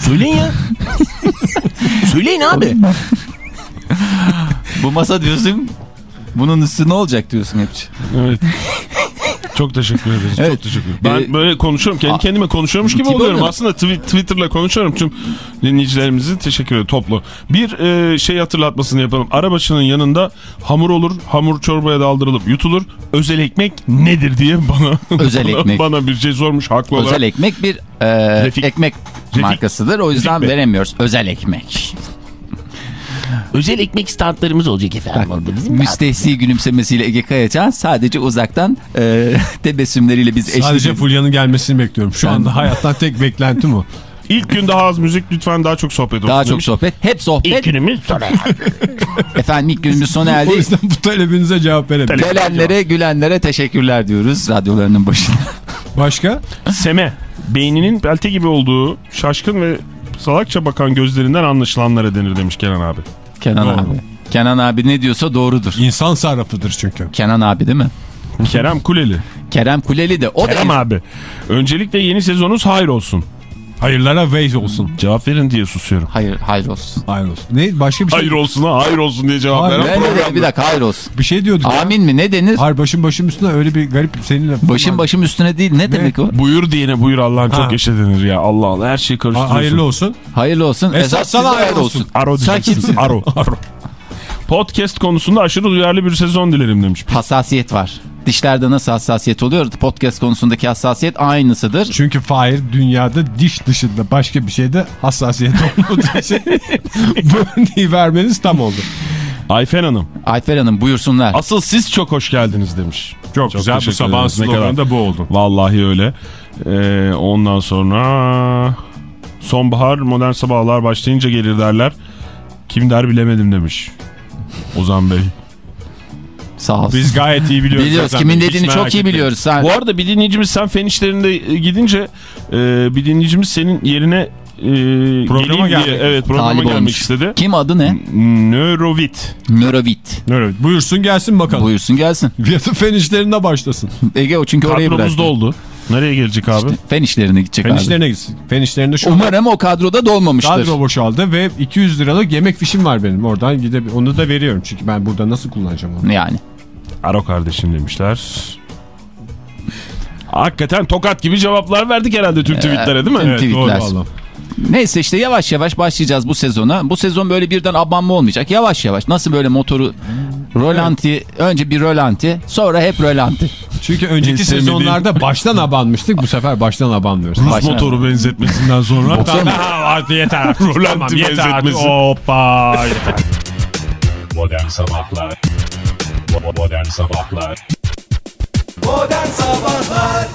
Söyleyin ya. Söyleyin abi. bu masa diyorsun bunun üstü ne olacak diyorsun hep. Evet. Çok teşekkür ederiz. Evet. Çok teşekkür ederim. Ben Ee, böyle konuşuyorum. Kendi kendime konuşuyormuş gibi oluyorum. oluyor. Aslında twi- Twitter'la konuşuyorum. Tüm dinleyicilerimizi teşekkür ederim toplu. Bir e, şey hatırlatmasını yapalım. Arabaşının yanında hamur olur. Hamur çorbaya daldırılıp yutulur. Özel ekmek nedir diye bana Özel bana, ekmek. bana bir şey sormuş haklı olarak. Özel ekmek bir e, Refik- ekmek Refik- markasıdır. O yüzden Bey. veremiyoruz. Özel ekmek. Özel ekmek standlarımız olacak efendim. orada bizim. Müstehsi gülümsemesiyle Ege Kayacan sadece uzaktan e, tebessümleriyle biz eşlik Sadece. Fulya'nın gelmesini bekliyorum. Şu Ben- anda hayattan tek beklentim o. İlk gün daha az müzik lütfen daha çok sohbet olsun Daha çok demiş. sohbet. Hep İlk sohbet. günümüz sona erdi. Efendim ilk günümüz sona O erdi. yüzden bu talebinize cevap verebilirim. Gelenlere gülenlere teşekkürler diyoruz radyolarının başında. Başka? Seme. Beyninin pelte gibi olduğu şaşkın ve salakça bakan gözlerinden anlaşılanlara denir demiş Kenan abi. Kenan Doğru. abi. Kenan abi ne diyorsa doğrudur. İnsan sarrafıdır çünkü. Kenan abi değil mi? Kerem Kuleli. Kerem Kuleli de. O Kerem da abi. Öncelikle yeni sezonunuz hayır olsun. Hayırlara Waze olsun. Cevap verin diye susuyorum. Hayır, hayır olsun. Hayır olsun. Ne? Başka bir şey, Hayır olsun ha hayır olsun diye cevap Hayır. veren Ne, ne, program. bir dakika hayır olsun. bir şey diyorduk. ya. Amin mi ne denir? Hayır başım başım üstüne öyle bir garip senin lafın Başım var. başım üstüne değil ne, demek o? Buyur diyene buyur Allah'ın Ha. çok yaşa denir ya. Allah Allah her şeyi Ha- karıştırıyorsun. Hayırlı olsun. Hayırlı olsun. Esas Esas sana hayırlı olsun. olsun. Aro diyeceksin. Aro. Aro. Podcast konusunda aşırı duyarlı bir sezon dilerim demiş. Hassasiyet var. Dişlerde nasıl hassasiyet oluyor? Podcast konusundaki hassasiyet aynısıdır. Çünkü Fahir dünyada diş dışında başka bir şeyde hassasiyet olmadığı için bu örneği vermeniz tam oldu. Ayfen Hanım. Ayfer Hanım buyursunlar. Asıl siz çok hoş geldiniz demiş. Çok, güzel bu kadar- sloganı da bu oldu. Vallahi öyle. Ee, ondan sonra sonbahar modern sabahlar başlayınca gelir derler. Kim der bilemedim demiş. Ozan Bey. Sağ olsun. Biz gayet iyi biliyoruz. Biliyoruz zaten. kimin dediğini çok iyi biliyoruz. Sen Bu arada bir dinleyicimiz sen fen işlerinde e, gidince e, bir dinleyicimiz senin yerine e, Programa diye, gelmek. evet programa talip gelmek olmuş. istedi. Kim adı ne? Nörovit. Nörovit. Evet, buyursun gelsin bakalım. Buyursun gelsin. Fiyatı fen işlerinde başlasın. Ege o çünkü orayı bıraktı. Kadromuzda oldu. Nereye gelecek abi? Fen işlerine gidecek Fen abi. işlerine gitsin. Fen işlerinde şu Umarım o kadroda dolmamıştır. kadro boşaldı ve 200 liralık yemek fişim var benim. Oradan gidip onu da veriyorum. Çünkü ben burada nasıl kullanacağım onu? Yani. Aro kardeşim demişler. Hakikaten tokat gibi cevaplar verdik herhalde tüm tweetlere değil mi? tüm Evet, tweetler. doğru valla. Neyse işte yavaş yavaş başlayacağız bu sezona. Bu sezon böyle birden abanma olmayacak. Yavaş yavaş. Nasıl böyle motoru rolanti, önce bir rolanti, sonra hep rolanti. Çünkü önceki sezonlarda baştan abanmıştık. Bu sefer baştan abanmıyoruz. Rus motoru benzetmesinden sonra. Tamam artık yeter artık. Rolanti Tamam, yeter artık. benzetmesi. Hoppa. yeter. Modern Sabahlar Modern Sabahlar Modern Sabahlar